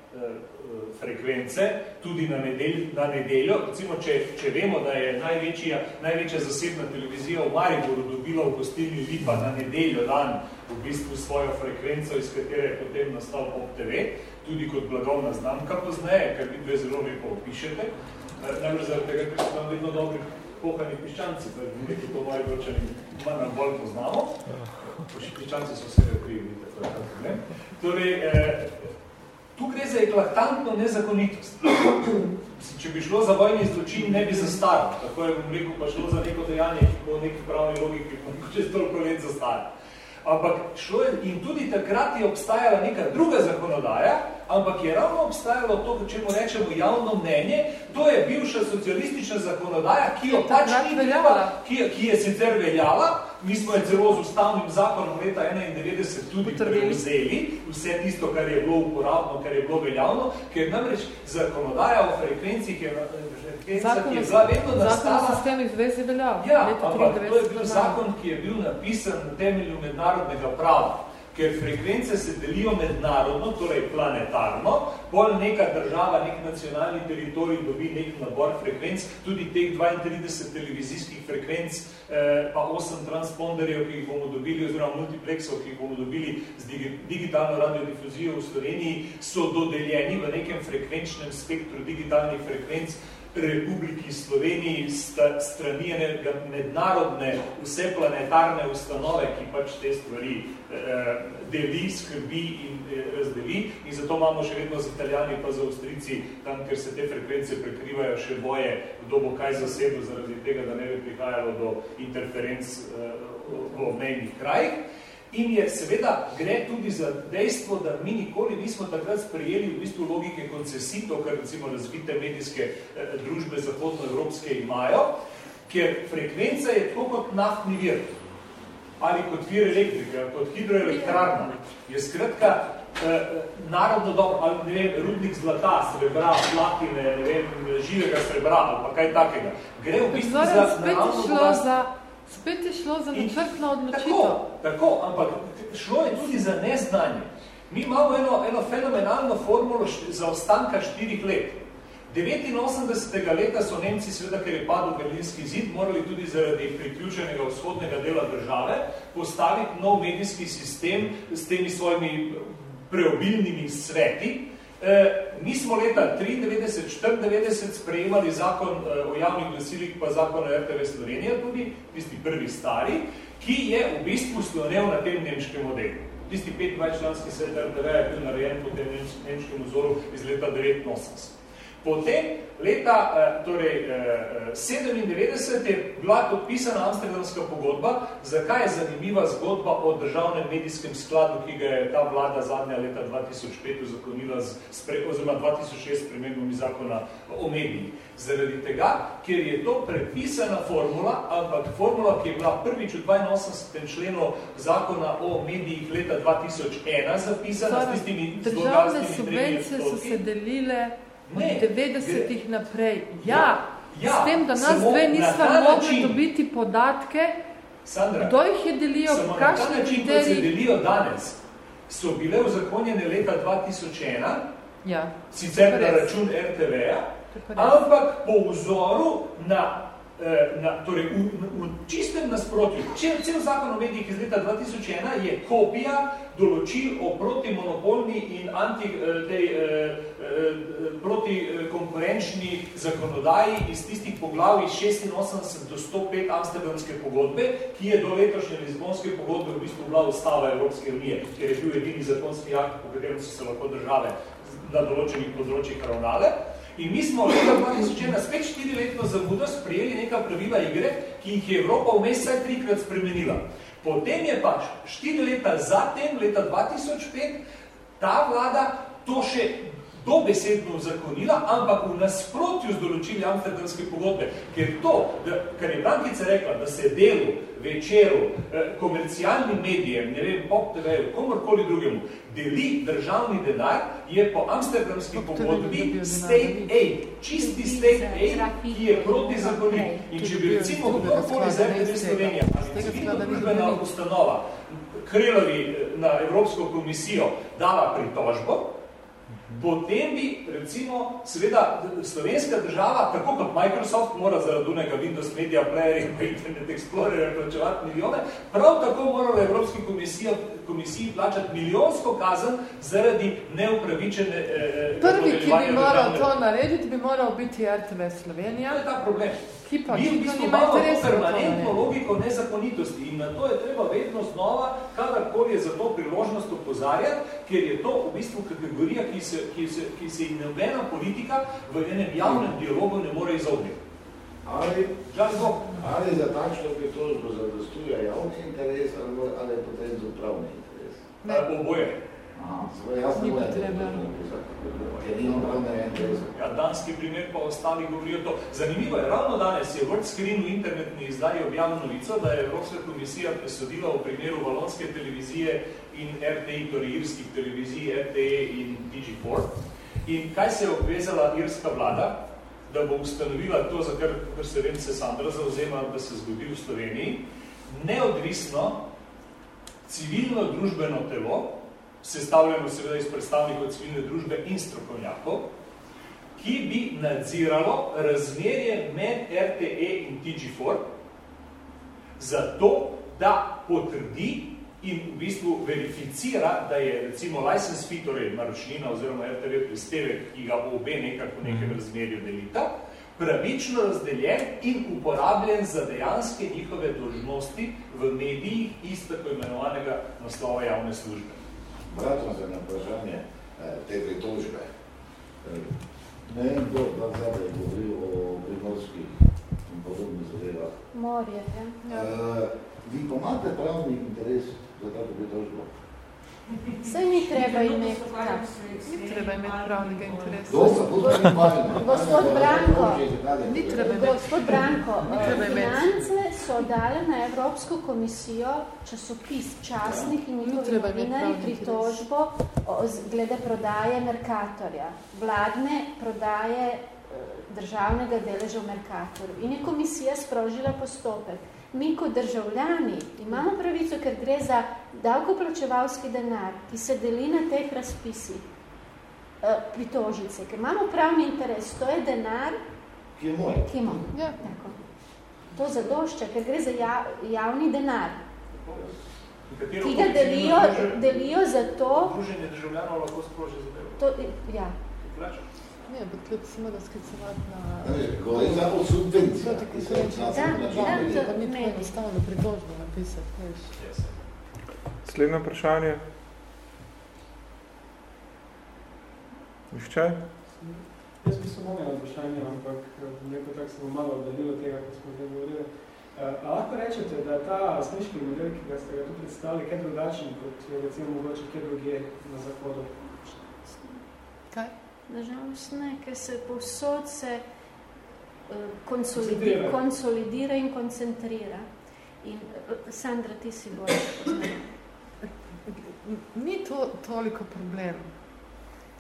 frekvence, tudi na, nedelj, na nedeljo. Recimo, če, če vemo, da je največja, največja zasebna televizija v Mariboru dobila v gostilni Lipa na nedeljo dan v bistvu svojo frekvenco, iz katere je potem nastal Pop TV, tudi kot blagovna znamka pozneje, ker vi dve zelo lepo opišete. Eh, najbolj zaradi tega, ker so tam vedno dobri pohani piščanci, pa je nekaj to Mariborčani manj bolj poznamo. Piščanci so vse krivi, tako je ta problem. Torej, eh, Tu gre za eklatantno nezakonitost. Če bi šlo za vojni zločin, ne bi zastaral. Tako je bom rekel, pa šlo za neko dejanje, ki bo neki pravni logiki, ki čez toliko let zastaral. Ampak šlo je, in tudi takrat je obstajala neka druga zakonodaja, ampak je ravno obstajalo to, če mu rečemo javno mnenje, to je bivša socialistična zakonodaja, ki jo pač ni treba, ki, ki je sicer veljala, mi smo je celo z ustavnim zakonom leta 91 tudi prevzeli, vse tisto, kar je bilo uporabno, kar je bilo veljavno, ker namreč zakonodaja o frekvencih je Zakon, ki je bila vedno nastala... Zakon o sistemih zvezi veljal. Ja, ampak to je bil zakon, ki je bil napisan na temelju mednarodnega prava ker frekvence se delijo mednarodno, torej planetarno, bolj neka država, nek nacionalni teritorij dobi nek nabor frekvenc, tudi teh 32 televizijskih frekvenc, eh, pa 8 transponderjev, ki jih bomo dobili, oziroma multiplexov, ki jih bomo dobili z digitalno radiodifuzijo v Sloveniji, so dodeljeni v nekem frekvenčnem spektru digitalnih frekvenc, Republiki Sloveniji strani mednarodne, vse planetarne ustanove, ki pač te stvari eh, deli, skrbi in eh, razdeli. In zato imamo še vedno z italijani pa za Avstrici, tam, ker se te frekvence prekrivajo še boje, kdo bo kaj zasedel zaradi tega, da ne bi prihajalo do interferenc eh, v obmejnih krajih. In je seveda gre tudi za dejstvo, da mi nikoli nismo takrat sprejeli v bistvu logike koncesij, to, kar recimo razvite medijske eh, družbe zahodnoevropske imajo, ker frekvenca je tako kot naftni vir ali kot vir elektrike, kot hidroelektrarna. Je skratka eh, narodno dobro, ali ne vem, rudnik zlata, srebra, platine, ne vem, živega srebra ali pa kaj takega. Gre v bistvu za naravno za Spet je šlo za načrtno odločitev. Tako, tako, ampak šlo je tudi za neznanje. Mi imamo eno, eno fenomenalno formulo za ostanka štirih let. 89. leta so Nemci, seveda, ker je padel berlinski zid, morali tudi zaradi priključenega vzhodnega dela države postaviti nov medijski sistem s temi svojimi preobilnimi sveti, mi smo leta 93-94 sprejemali zakon e, o javnih glasilih, pa zakon o RTV Slovenija tudi, tisti prvi stari, ki je v bistvu slonel na tem nemškem modelu. Tisti 25 članski svet RTV je bil narejen po tem nemškem vzoru iz leta 89. Potem, leta eh, torej, 97 eh, je bila podpisana Amsterdamska pogodba, zakaj je zanimiva zgodba o državnem medijskem skladu, ki ga je ta vlada zadnja leta 2005 uzakonila, oziroma 2006 s premembami zakona o mediji. Zaradi tega, ker je to prepisana formula, ampak formula, ki je bila prvič v 82. členu zakona o medijih leta 2001 zapisana s tistimi Državne subvencije so se delile od 90-ih naprej. Ja, ja, s tem, da nas dve nismo mogli dobiti podatke, Sandra, kdo jih je delijo, po kakšni način, kot se delijo danes, so bile uzakonjene leta 2001, ja, sicer na račun RTV-a, ampak po vzoru na Eh, na, torej v, v čistem nasprotju. Cel, cel zakon o medijih iz leta 2001 je kopija določil o protimonopolni in anti, eh, tej, eh, protikonkurenčni zakonodaji iz tistih poglavij 86 do 105 Amsterdamske pogodbe, ki je do letošnje Lizbonske pogodbe v bistvu bila ustava Evropske unije, ker je bil edini zakonski akt, po katerem so se lahko države na določenih področjih ravnale. In mi smo leta 2001 spet štiriletno zamudo sprejeli neka pravila igre, ki jih je Evropa vmes vsaj trikrat spremenila. Potem je pa štiri leta zatem, leta 2005, ta vlada to še dobesedno zakonila, ampak v nasprotju z določili Amsterdamske pogodbe, ker to, da, kar je Brankica rekla, da se delu, večeru, eh, komercialnim medijem, ne vem, pop TV-ju, komorkoli drugemu, deli državni denar, je po Amsterdamski pogodbi state aid, čisti state aid, ki je proti zakonit. In če bi recimo kdorkoli z RTV Slovenija, civilno družbena ustanova, Krelovi eh, na Evropsko komisijo dala pritožbo, potem bi, recimo, seveda, slovenska država, tako kot Microsoft, mora zaradi unega Windows Media Player in Internet Explorer plačevati milijone, prav tako morala Evropski komisija, komisiji plačati milijonsko kazen zaradi neupravičene eh, eh Prvi, ki bi moral to narediti, bi moral biti RTV Slovenija. To je ta problem ki pa mi v bistvu imamo permanentno logiko nezakonitosti in na to je treba vedno znova, kadarkoli je za to priložnost opozarjati, ker je to v bistvu kategorija, ki se, ki se, ki se in nobena politika v enem javnem dialogu ne more izogniti. Ali, ali za takšno pritožbo zadostuje javni interes ali, ali je potem za upravni interes? Ne. Oboje. Ni potrebe. Ja, danski primer pa ostali govorijo to. Zanimivo je, ravno danes je World Screen v internetni izdaji objavil novico, da je Evropska komisija presodila v primeru valonske televizije in RTI, torej irskih televizij, RTE in Digi4. In kaj se je obvezala irska vlada? Da bo ustanovila to, za kar, kar se vem, se Sandra zauzema, da se zgodi v Sloveniji, neodvisno civilno družbeno telo, sestavljeno seveda iz predstavnikov civilne družbe in strokovnjakov, ki bi nadziralo razmerje med RTE in TG4 zato, da potrdi in v bistvu verificira, da je recimo license fee, torej naročnina oziroma RTV prispevek, ki ga obe nekako v nekem mhm. razmerju delita, pravično razdeljen in uporabljen za dejanske njihove dožnosti v medijih iz tako imenovanega naslova javne službe. Vratim se na vprašanje eh, te pritožbe. Eh, ne vem, kdo dan zadaj je govoril o primorskih in podobnih zadevah. Morje, ja. Eh, vi pomate pravni interes za tako pritožbo? Saj ni treba imeti tak. Ni treba imeti pravnega interesa. Gospod Branko, ni treba imeti. Gospod Branko, finance so dale na Evropsko komisijo časopis časnik in njihovi novinari pritožbo glede prodaje Merkatorja, vladne prodaje eh, državnega deleža v Merkatorju. In je komisija sprožila postopek mi kot državljani imamo pravico, ker gre za davkoplačevalski denar, ki se deli na teh razpisih uh, pritožice, ker imamo pravni interes, to je denar, ki je moj. Ki je moj. Ja. Tako. To zadošča, ker gre za ja, javni denar. Ki ga delijo, delijo za to... Druženje državljanov lahko sproži za to. Ja. Ne, bo tudi samo da sklicovati na... Govori za o subvenciji. Proti konkurenčni. Da, da, da. Pa ni tako enostavno pritožbo napisati, veš. Slednje vprašanje. Nihče? Jaz bi samo imel vprašanje, ampak neko tako se bo malo oddaljilo tega, ko smo zdaj govorili. Uh, a lahko rečete, da ta smiški model, ki ga ste ga tu predstavili, kaj drugačen, kot je recimo mogoče kje druge na zahodu? Nažalost ne, ker se povsod se uh, konsolidira, konsolidira in koncentrira. In, uh, Sandra, ti si bolj Ni to toliko problem.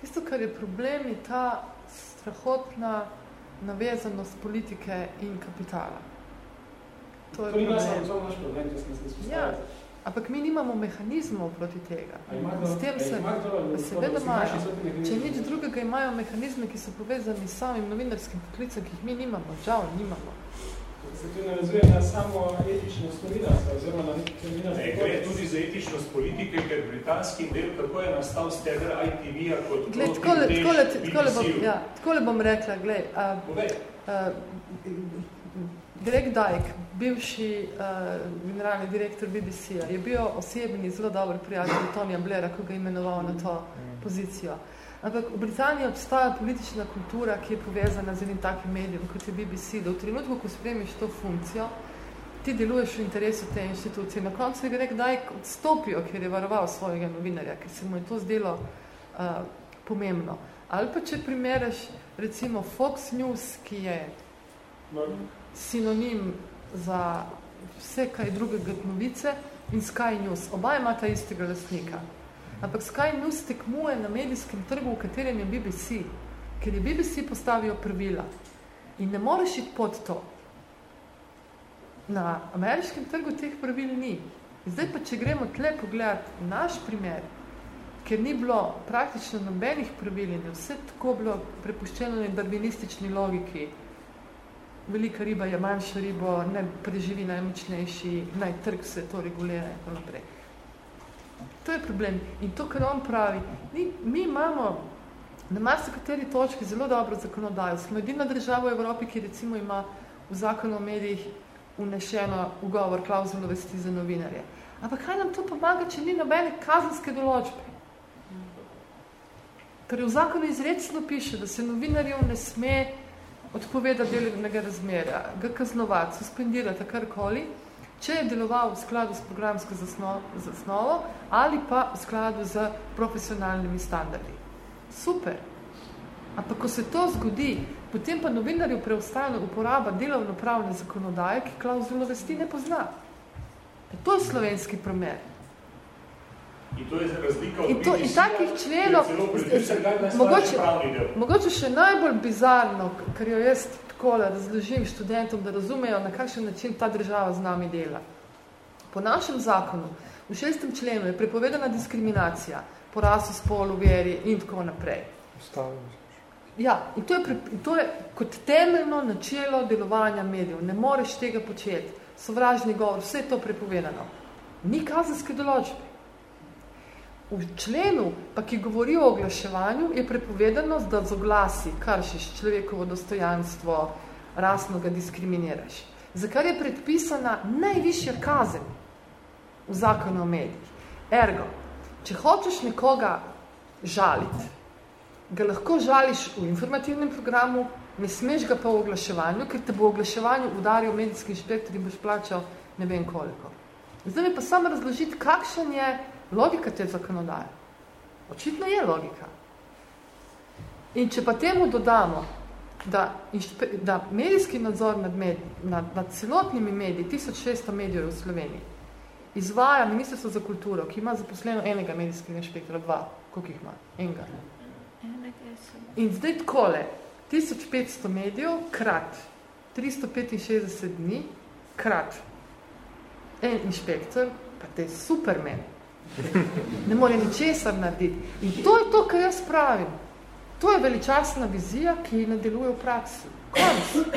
Tisto, kar je problem, je ta strahotna navezanost politike in kapitala. To je to problem. To je naš problem, če sem se ja. Ampak mi nimamo mehanizmov proti tega. S tem se, seveda imajo. Če nič drugega imajo mehanizme, ki so povezani s samim novinarskim poklicem, ki jih mi nimamo, žal nimamo. Se tu ne razvije na samo etičnost novinarstva, oziroma na novinarstvo. Ne, gre tudi za etičnost politike, ker britanski del, kako je nastal steber ITV-a kot gled, tkole, tkole, tkole, bom, ja, tkole bom rekla, gled, uh, uh, Greg Dyke, bivši uh, generalni direktor BBC-a, je bil osebni, zelo dober prijatelj Tonija Blaira, ko ga je imenoval na to pozicijo. Ampak v Britaniji obstaja politična kultura, ki je povezana z enim takim medijem, kot je BBC, da v trenutku, ko spremiš to funkcijo, ti deluješ v interesu te inštitucije. Na koncu je Greg Dyke odstopil, ker je varoval svojega novinarja, ker se mu je to zdelo uh, pomembno. Ali pa če primeraš recimo Fox News, ki je sinonim za vse kaj drugega novice in Sky News. Oba imata istega lastnika. Ampak Sky News tekmuje na medijskem trgu, v katerem je BBC, ker je BBC postavijo pravila. In ne moreš iti pod to. Na ameriškem trgu teh pravil ni. Zdaj pa, če gremo tle pogledati naš primer, ker ni bilo praktično nobenih pravil in je vse tako bilo prepuščeno na darwinistični logiki, velika riba je manjša ribo, ne preživi najmočnejši, naj trg se to regulira in tako naprej. To je problem. In to, kar on pravi, mi, mi imamo na marsikateri točki zelo dobro zakonodajo. Smo edina država v Evropi, ki recimo ima v zakonu o medijih unešeno ugovor klauzulo vesti za novinarje. Ampak kaj nam to pomaga, če ni nobene kazenske določbe? Torej, v zakonu izredno piše, da se novinarjev ne sme odpoveda delovnega razmerja, ga kaznovati, suspendirati, karkoli, če je deloval v skladu s programsko zasnovo ali pa v skladu z profesionalnimi standardi. Super. Ampak ko se to zgodi, potem pa novinarju preostane uporaba delovno-pravne zakonodaje, ki klauzulo vesti ne pozna. To je slovenski primer. In to je razlika od in to, in takih členov, mogoče, mogoče še najbolj bizarno, kar jo jaz takole razložim študentom, da razumejo, na kakšen način ta država z nami dela. Po našem zakonu, v šestem členu je prepovedana diskriminacija po rasu, spolu, veri in tako naprej. Ja, in to, je, in to je kot temeljno načelo delovanja medijev. Ne moreš tega početi. Sovražni govor, vse je to prepovedano. Ni kazenske določbe. V členu, pa ki govori o oglaševanju, je prepovedano, da z oglasi karšiš človekovo dostojanstvo, rasno ga diskriminiraš. Zakaj je predpisana najvišja kazen v zakonu o medijih? Ergo, če hočeš nekoga žaliti, ga lahko žališ v informativnem programu, ne smeš ga pa v oglaševanju, ker te bo v oglaševanju udaril medijski inšpektor in boš plačal ne vem koliko. Zdaj mi pa samo razložiti, kakšen je logika te zakonodaje. Očitno je logika. In če pa temu dodamo, da, da medijski nadzor nad, med, nad, nad celotnimi mediji, 1600 medijev v Sloveniji, izvaja Ministrstvo za kulturo, ki ima zaposleno enega medijskega inšpektora, dva, koliko jih ima? Enega. In zdaj takole, 1500 medijev krat 365 dni krat en inšpektor, pa te je supermen, Ne more ničesar narediti. In to je to, kar jaz pravim. To je veličasna vizija, ki ne deluje v praksi. Konc.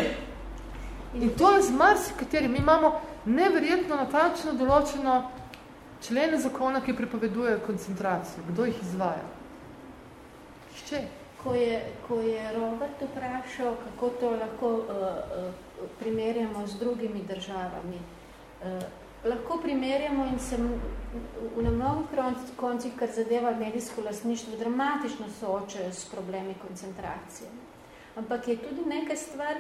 In to je z marsikateri. Mi imamo neverjetno natančno določeno člene zakona, ki prepovedujejo koncentracijo. Kdo jih izvaja? Šče? Ko je, ko je Robert vprašal, kako to lahko uh, uh, primerjamo z drugimi državami, uh, lahko primerjamo in se v mnogo koncih, kar zadeva medijsko lastništvo, dramatično soočajo s problemi koncentracije. Ampak je tudi nekaj stvar,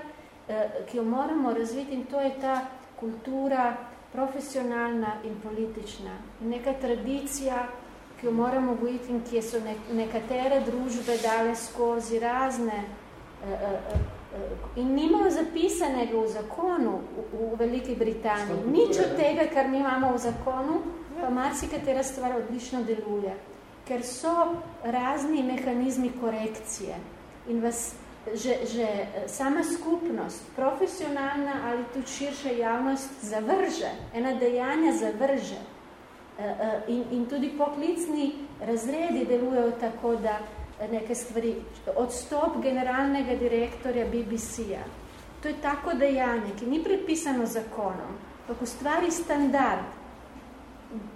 eh, ki jo moramo razviti in to je ta kultura profesionalna in politična. Neka tradicija, ki jo moramo gojiti in ki so nekatere družbe dale skozi razne eh, Eh, in nimajo zapisanega v zakonu v, v Veliki Britaniji. Nič od tega, kar mi imamo v zakonu, pa marsikatera stvar odlično deluje. Ker so razni mehanizmi korekcije in vas že, že sama skupnost, profesionalna ali tudi širša javnost zavrže, ena dejanja zavrže. Eh, in, in tudi poklicni razredi delujejo tako, da neke stvari. Odstop generalnega direktorja BBC-a. To je tako dejanje, ki ni predpisano zakonom, pa ustvari standard,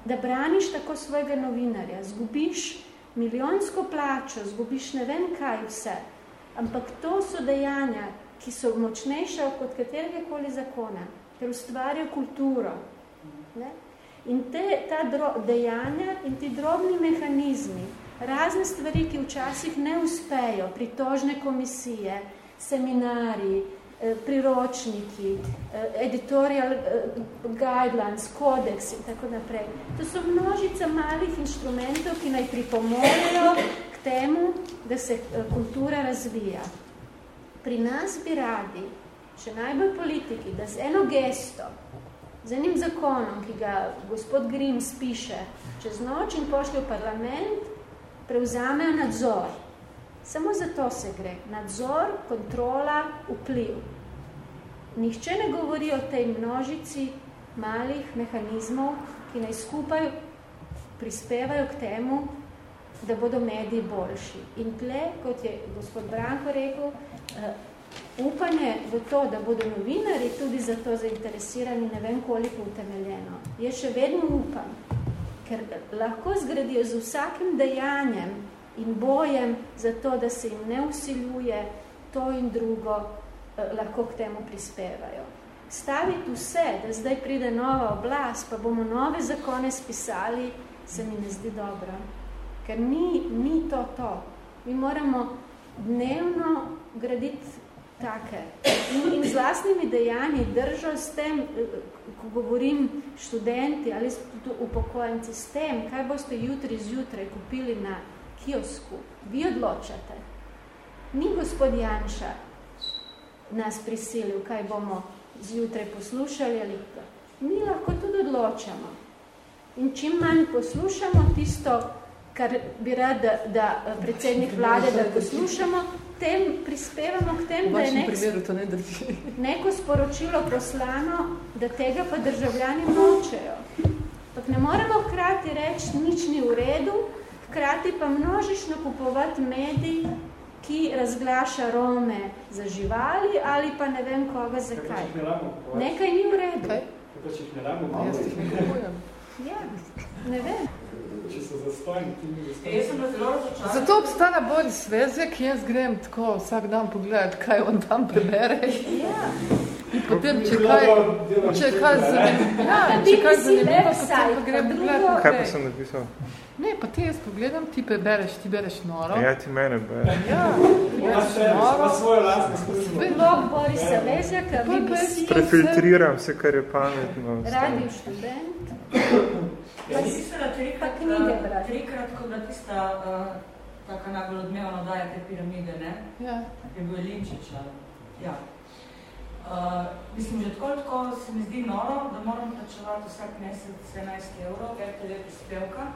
da braniš tako svojega novinarja, zgubiš milijonsko plačo, zgubiš ne vem kaj vse, ampak to so dejanja, ki so močnejše kot katerega koli zakona, ker ustvarjajo kulturo. Ne? In te, ta dejanja in ti drobni mehanizmi, razne stvari, ki včasih ne uspejo, pritožne komisije, seminari, eh, priročniki, eh, editorial eh, guidelines, kodeks in tako naprej. To so množica malih inštrumentov, ki naj pripomorejo k temu, da se kultura razvija. Pri nas bi radi, še najbolj politiki, da z eno gesto, z enim zakonom, ki ga gospod Grims piše čez noč in pošlje v parlament, prevzamejo nadzor. Samo za to se gre. Nadzor, kontrola, vpliv. Nihče ne govori o tej množici malih mehanizmov, ki naj skupaj prispevajo k temu, da bodo mediji boljši. In tle, kot je gospod Branko rekel, uh, upanje v to, da bodo novinari tudi za to zainteresirani, ne vem koliko utemeljeno. Jaz še vedno upam, ker lahko zgradijo z vsakim dejanjem in bojem za to, da se jim ne usiljuje to in drugo, eh, lahko k temu prispevajo. Staviti vse, da zdaj pride nova oblast, pa bomo nove zakone spisali, se mi ne zdi dobro. Ker ni, ni to to. Mi moramo dnevno graditi take. In, in z vlastnimi dejanji držo s tem, ko govorim študenti ali upokojenci s tem, kaj boste jutri zjutraj kupili na kiosku, vi odločate. Ni gospod Janša nas prisilil, kaj bomo zjutraj poslušali ali Mi lahko tudi odločamo. In čim manj poslušamo tisto, kar bi rad, da, da predsednik vlade, da poslušamo, tem prispevamo k tem, da je nek, primeru to ne drži. [laughs] neko sporočilo poslano, da tega pa državljani močejo. Pak ne moremo hkrati reči, nič ni v redu, hkrati pa množično kupovati medij, ki razglaša Rome za živali ali pa ne vem koga zakaj. Nekaj ni v redu. Kaj? Kaj če jih ne rabimo? Ja, ne vem če so zastojni, ti mi zastojni. Jaz sem zelo razočarana. Zato obstane bolj svezek, jaz grem tako vsak dan pogledati, kaj on tam prebere. [laughs] Ja. In potem, če kaj, če kaj zanimivo, [laughs] ja, če kaj zanimivo, potem pa grem pogledati. Kaj pa sem napisal? Ne, pa ti jaz pogledam, ti bereš, ti bereš noro. Ja, ti mene bereš. Ja, bereš noro. svojo lastno službo. Blog Borisa Vezjaka, BBC. Prefiltriram se, kar je pametno. Radio študent. [clears throat] [clears throat] Ja, mislila trikrat, uh, trikrat, ko bila tista uh, taka najbolj odmevna daja te piramide, ne? Ja. Je bil Linčiča. Ja. Uh, mislim, že tako, tako se mi zdi noro, da moram plačevati vsak mesec 17 evrov, RTV prispevka.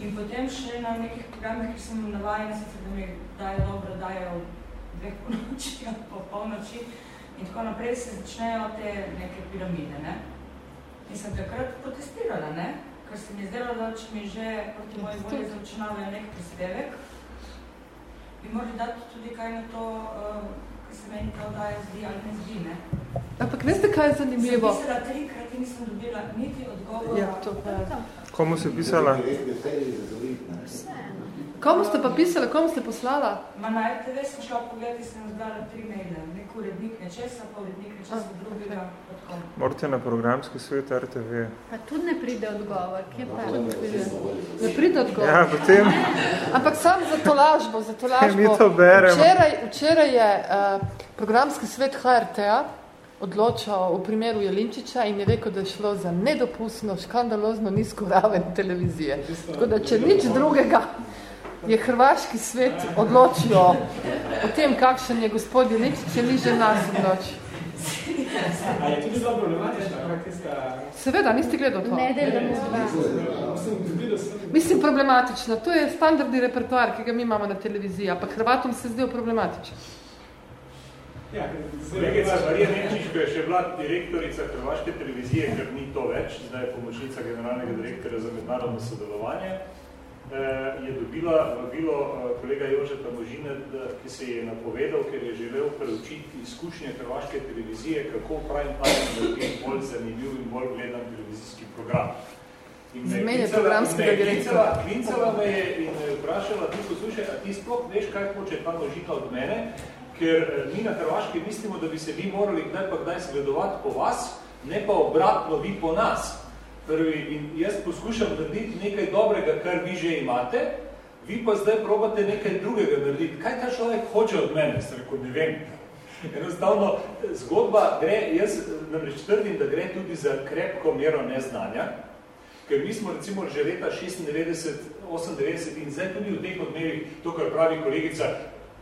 In potem še na nekih programih, ki sem navajena, sicer, da mi dajo dobro, dajo dveh po noči [laughs] ali po polnoči. In tako naprej se začnejo te neke piramide, ne? In sem takrat protestirala, ne? Ker se mi je zdelo, da če mi že proti moji volji zaučinavajo nek prispevek, bi morali dati tudi kaj na to, uh, kar se meni ta oddaja zdi ali ne zdi. Ne? Ampak veste, kaj je zanimivo? Sem pisala trikrat in nisem dobila niti odgovora. Ja, to pa je. Komu si pisala? Vseeno. Komu ste pa pisali, komu ste poslala? Ma na RTV sem šla pogledati, sem zbrala tri maile. Nek urednik nečesa, pa urednik nečesa drugega. Morate na programski svet RTV. Pa tudi ne pride odgovor, kje pa? Ne pride odgovor. Ja, potem... Ampak sam za to lažbo, za to lažbo. Mi to beremo. Včeraj, včeraj je uh, programski svet HRT-a odločal v primeru Jelinčiča in je rekel, da je šlo za nedopustno, škandalozno nizko raven televizije. Tako da, če nič drugega, je hrvaški svet odločil o tem, kakšen je gospod Jelinčič, če ni že nas odločil. A je tudi zelo problematična, kak tista... Seveda, niste gledal to? Ne, delamo dva. Mislim, problematična. To je standardni repertoar, ki ga mi imamo na televiziji, ampak Hrvatom se zdel problematičen. Ja, Kolegica Marija Nemčiško je še bila direktorica Hrvaške televizije, ker ni to več, zdaj je pomočnica generalnega direktorja za mednarodno sodelovanje. Eh, je dobila vabilo eh, kolega Jožeta Možine, ki se je napovedal, ker je želel preučiti izkušnje hrvaške televizije, kako prime time narediti bolj zanimiv in bolj gledan televizijski program. Zmenje programskega direktora. Klincala me je in vprašala, ti poslušaj, a ti sploh veš, kaj hoče ta Možina od mene, ker eh, mi na Hrvaški mislimo, da bi se vi morali kdaj pa kdaj zgledovati po vas, ne pa obratno vi po nas. Prvi, in jaz poskušam narediti nekaj dobrega, kar vi že imate, vi pa zdaj probate nekaj drugega narediti. Kaj ta človek hoče od mene? Sem rekel, ne vem. Enostavno, zgodba gre, jaz namreč trdim, da gre tudi za krepko mero neznanja, ker mi smo recimo že leta 96, 98 in zdaj tudi v teh odmevih, to, kar pravi kolegica,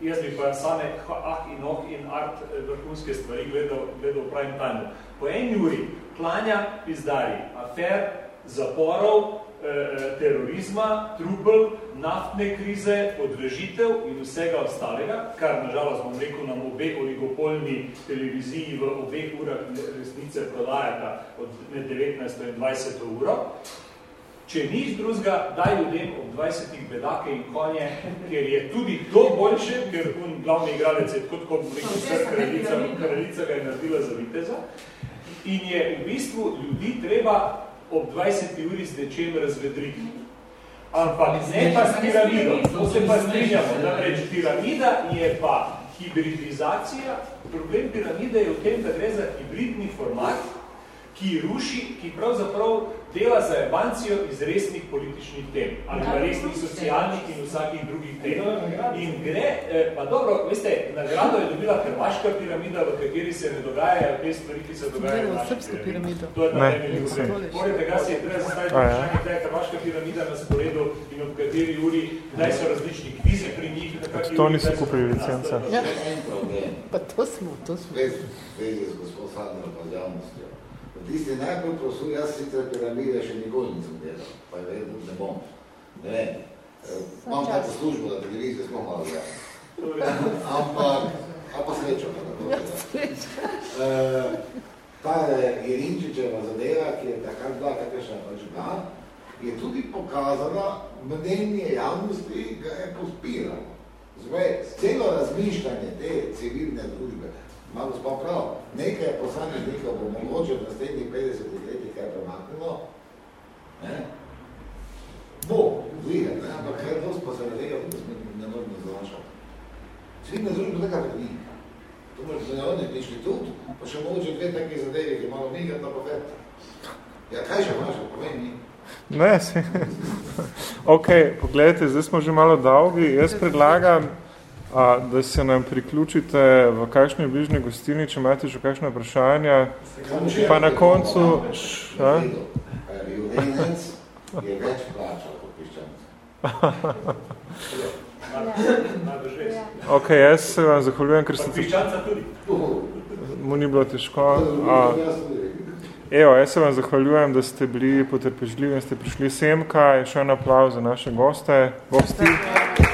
jaz bi pa same ah in oh in art eh, vrhunske stvari gledal, gledal v prime time. Po eni uri klanja izdari afer, zaporov, eh, eh, terorizma, trubel, naftne krize, podrežitev in vsega ostalega, kar nažalost bom rekel nam obe oligopolni televiziji v obeh urah resnice prodajata od 19. in 20. uro. Če nič drugega, daj ljudem ob 20. bedake in konje, ker je tudi to boljše, ker un glavni igralec je tako, kot rekel, kraljica, kraljica ga je naredila za viteza in je v bistvu ljudi treba ob 20. uri z nečem razvedriti. Ampak ne pa s piramido, to se pa strinjamo. Namreč piramida je pa hibridizacija. Problem piramide je v tem, da gre za hibridni format, ki ruši, ki pravzaprav dela za evancijo iz resnih političnih tem, ali pa resnih socialnih in vsakih drugih tem. In gre, eh, pa dobro, veste, nagrado je dobila Hrvaška piramida, v kateri se ne dogajajo te stvari, ki se dogajajo v naši piramidi. To je ta temeljni problem. Pored tega se je treba zastaviti ja. vprašanje, kdaj je Hrvaška piramida na sporedu in ob kateri uri, kdaj so različni kvize pri njih. To niso kupili licence. Ja. Pa to smo, to smo. Vez, vezi z gospod Sadner pa z javnostjo. Tisti najbolj prosul, jaz sicer piramide še nikoli nisem gledal, pa je vedno ne bom. Ne vem, eh, imam tako službo na televiziji, smo malo gledali. [laughs] Ampak, ali pa srečo, da tako gledam. Ta Jerinčičeva zadeva, ki je takrat bila, kakršna pač bila, je tudi pokazala, mnenje javnosti ga je pospiralo. Zdaj, celo razmišljanje te civilne družbe, ima gospod prav, nekaj posameznikov bo mogoče v naslednjih 50 letih kaj premaknilo, ne? bo, zvihe, ne? ampak kaj dost pa se ne tega, da smo nenormno zanašali. Civilna družba nekaj ni. To mora za narodni inštitut, pa še mogoče dve takih zadevi, ki malo migat na papet. Ja, kaj še imaš, povem mi? Ne, si. [laughs] ok, pogledajte, zdaj smo že malo dolgi. Jaz predlagam, a, da se nam priključite v kakšni bližnji gostilni, če imate že kakšne vprašanja. Pa na koncu... Juvenec je več plačal kot piščanca. Ok, jaz se vam zahvaljujem, ker ste... Piščanca tudi. Mu ni bilo težko. A, evo, jaz se vam zahvaljujem, da ste bili potrpežljivi in ste prišli semka. Še en aplauz za naše goste. Gosti.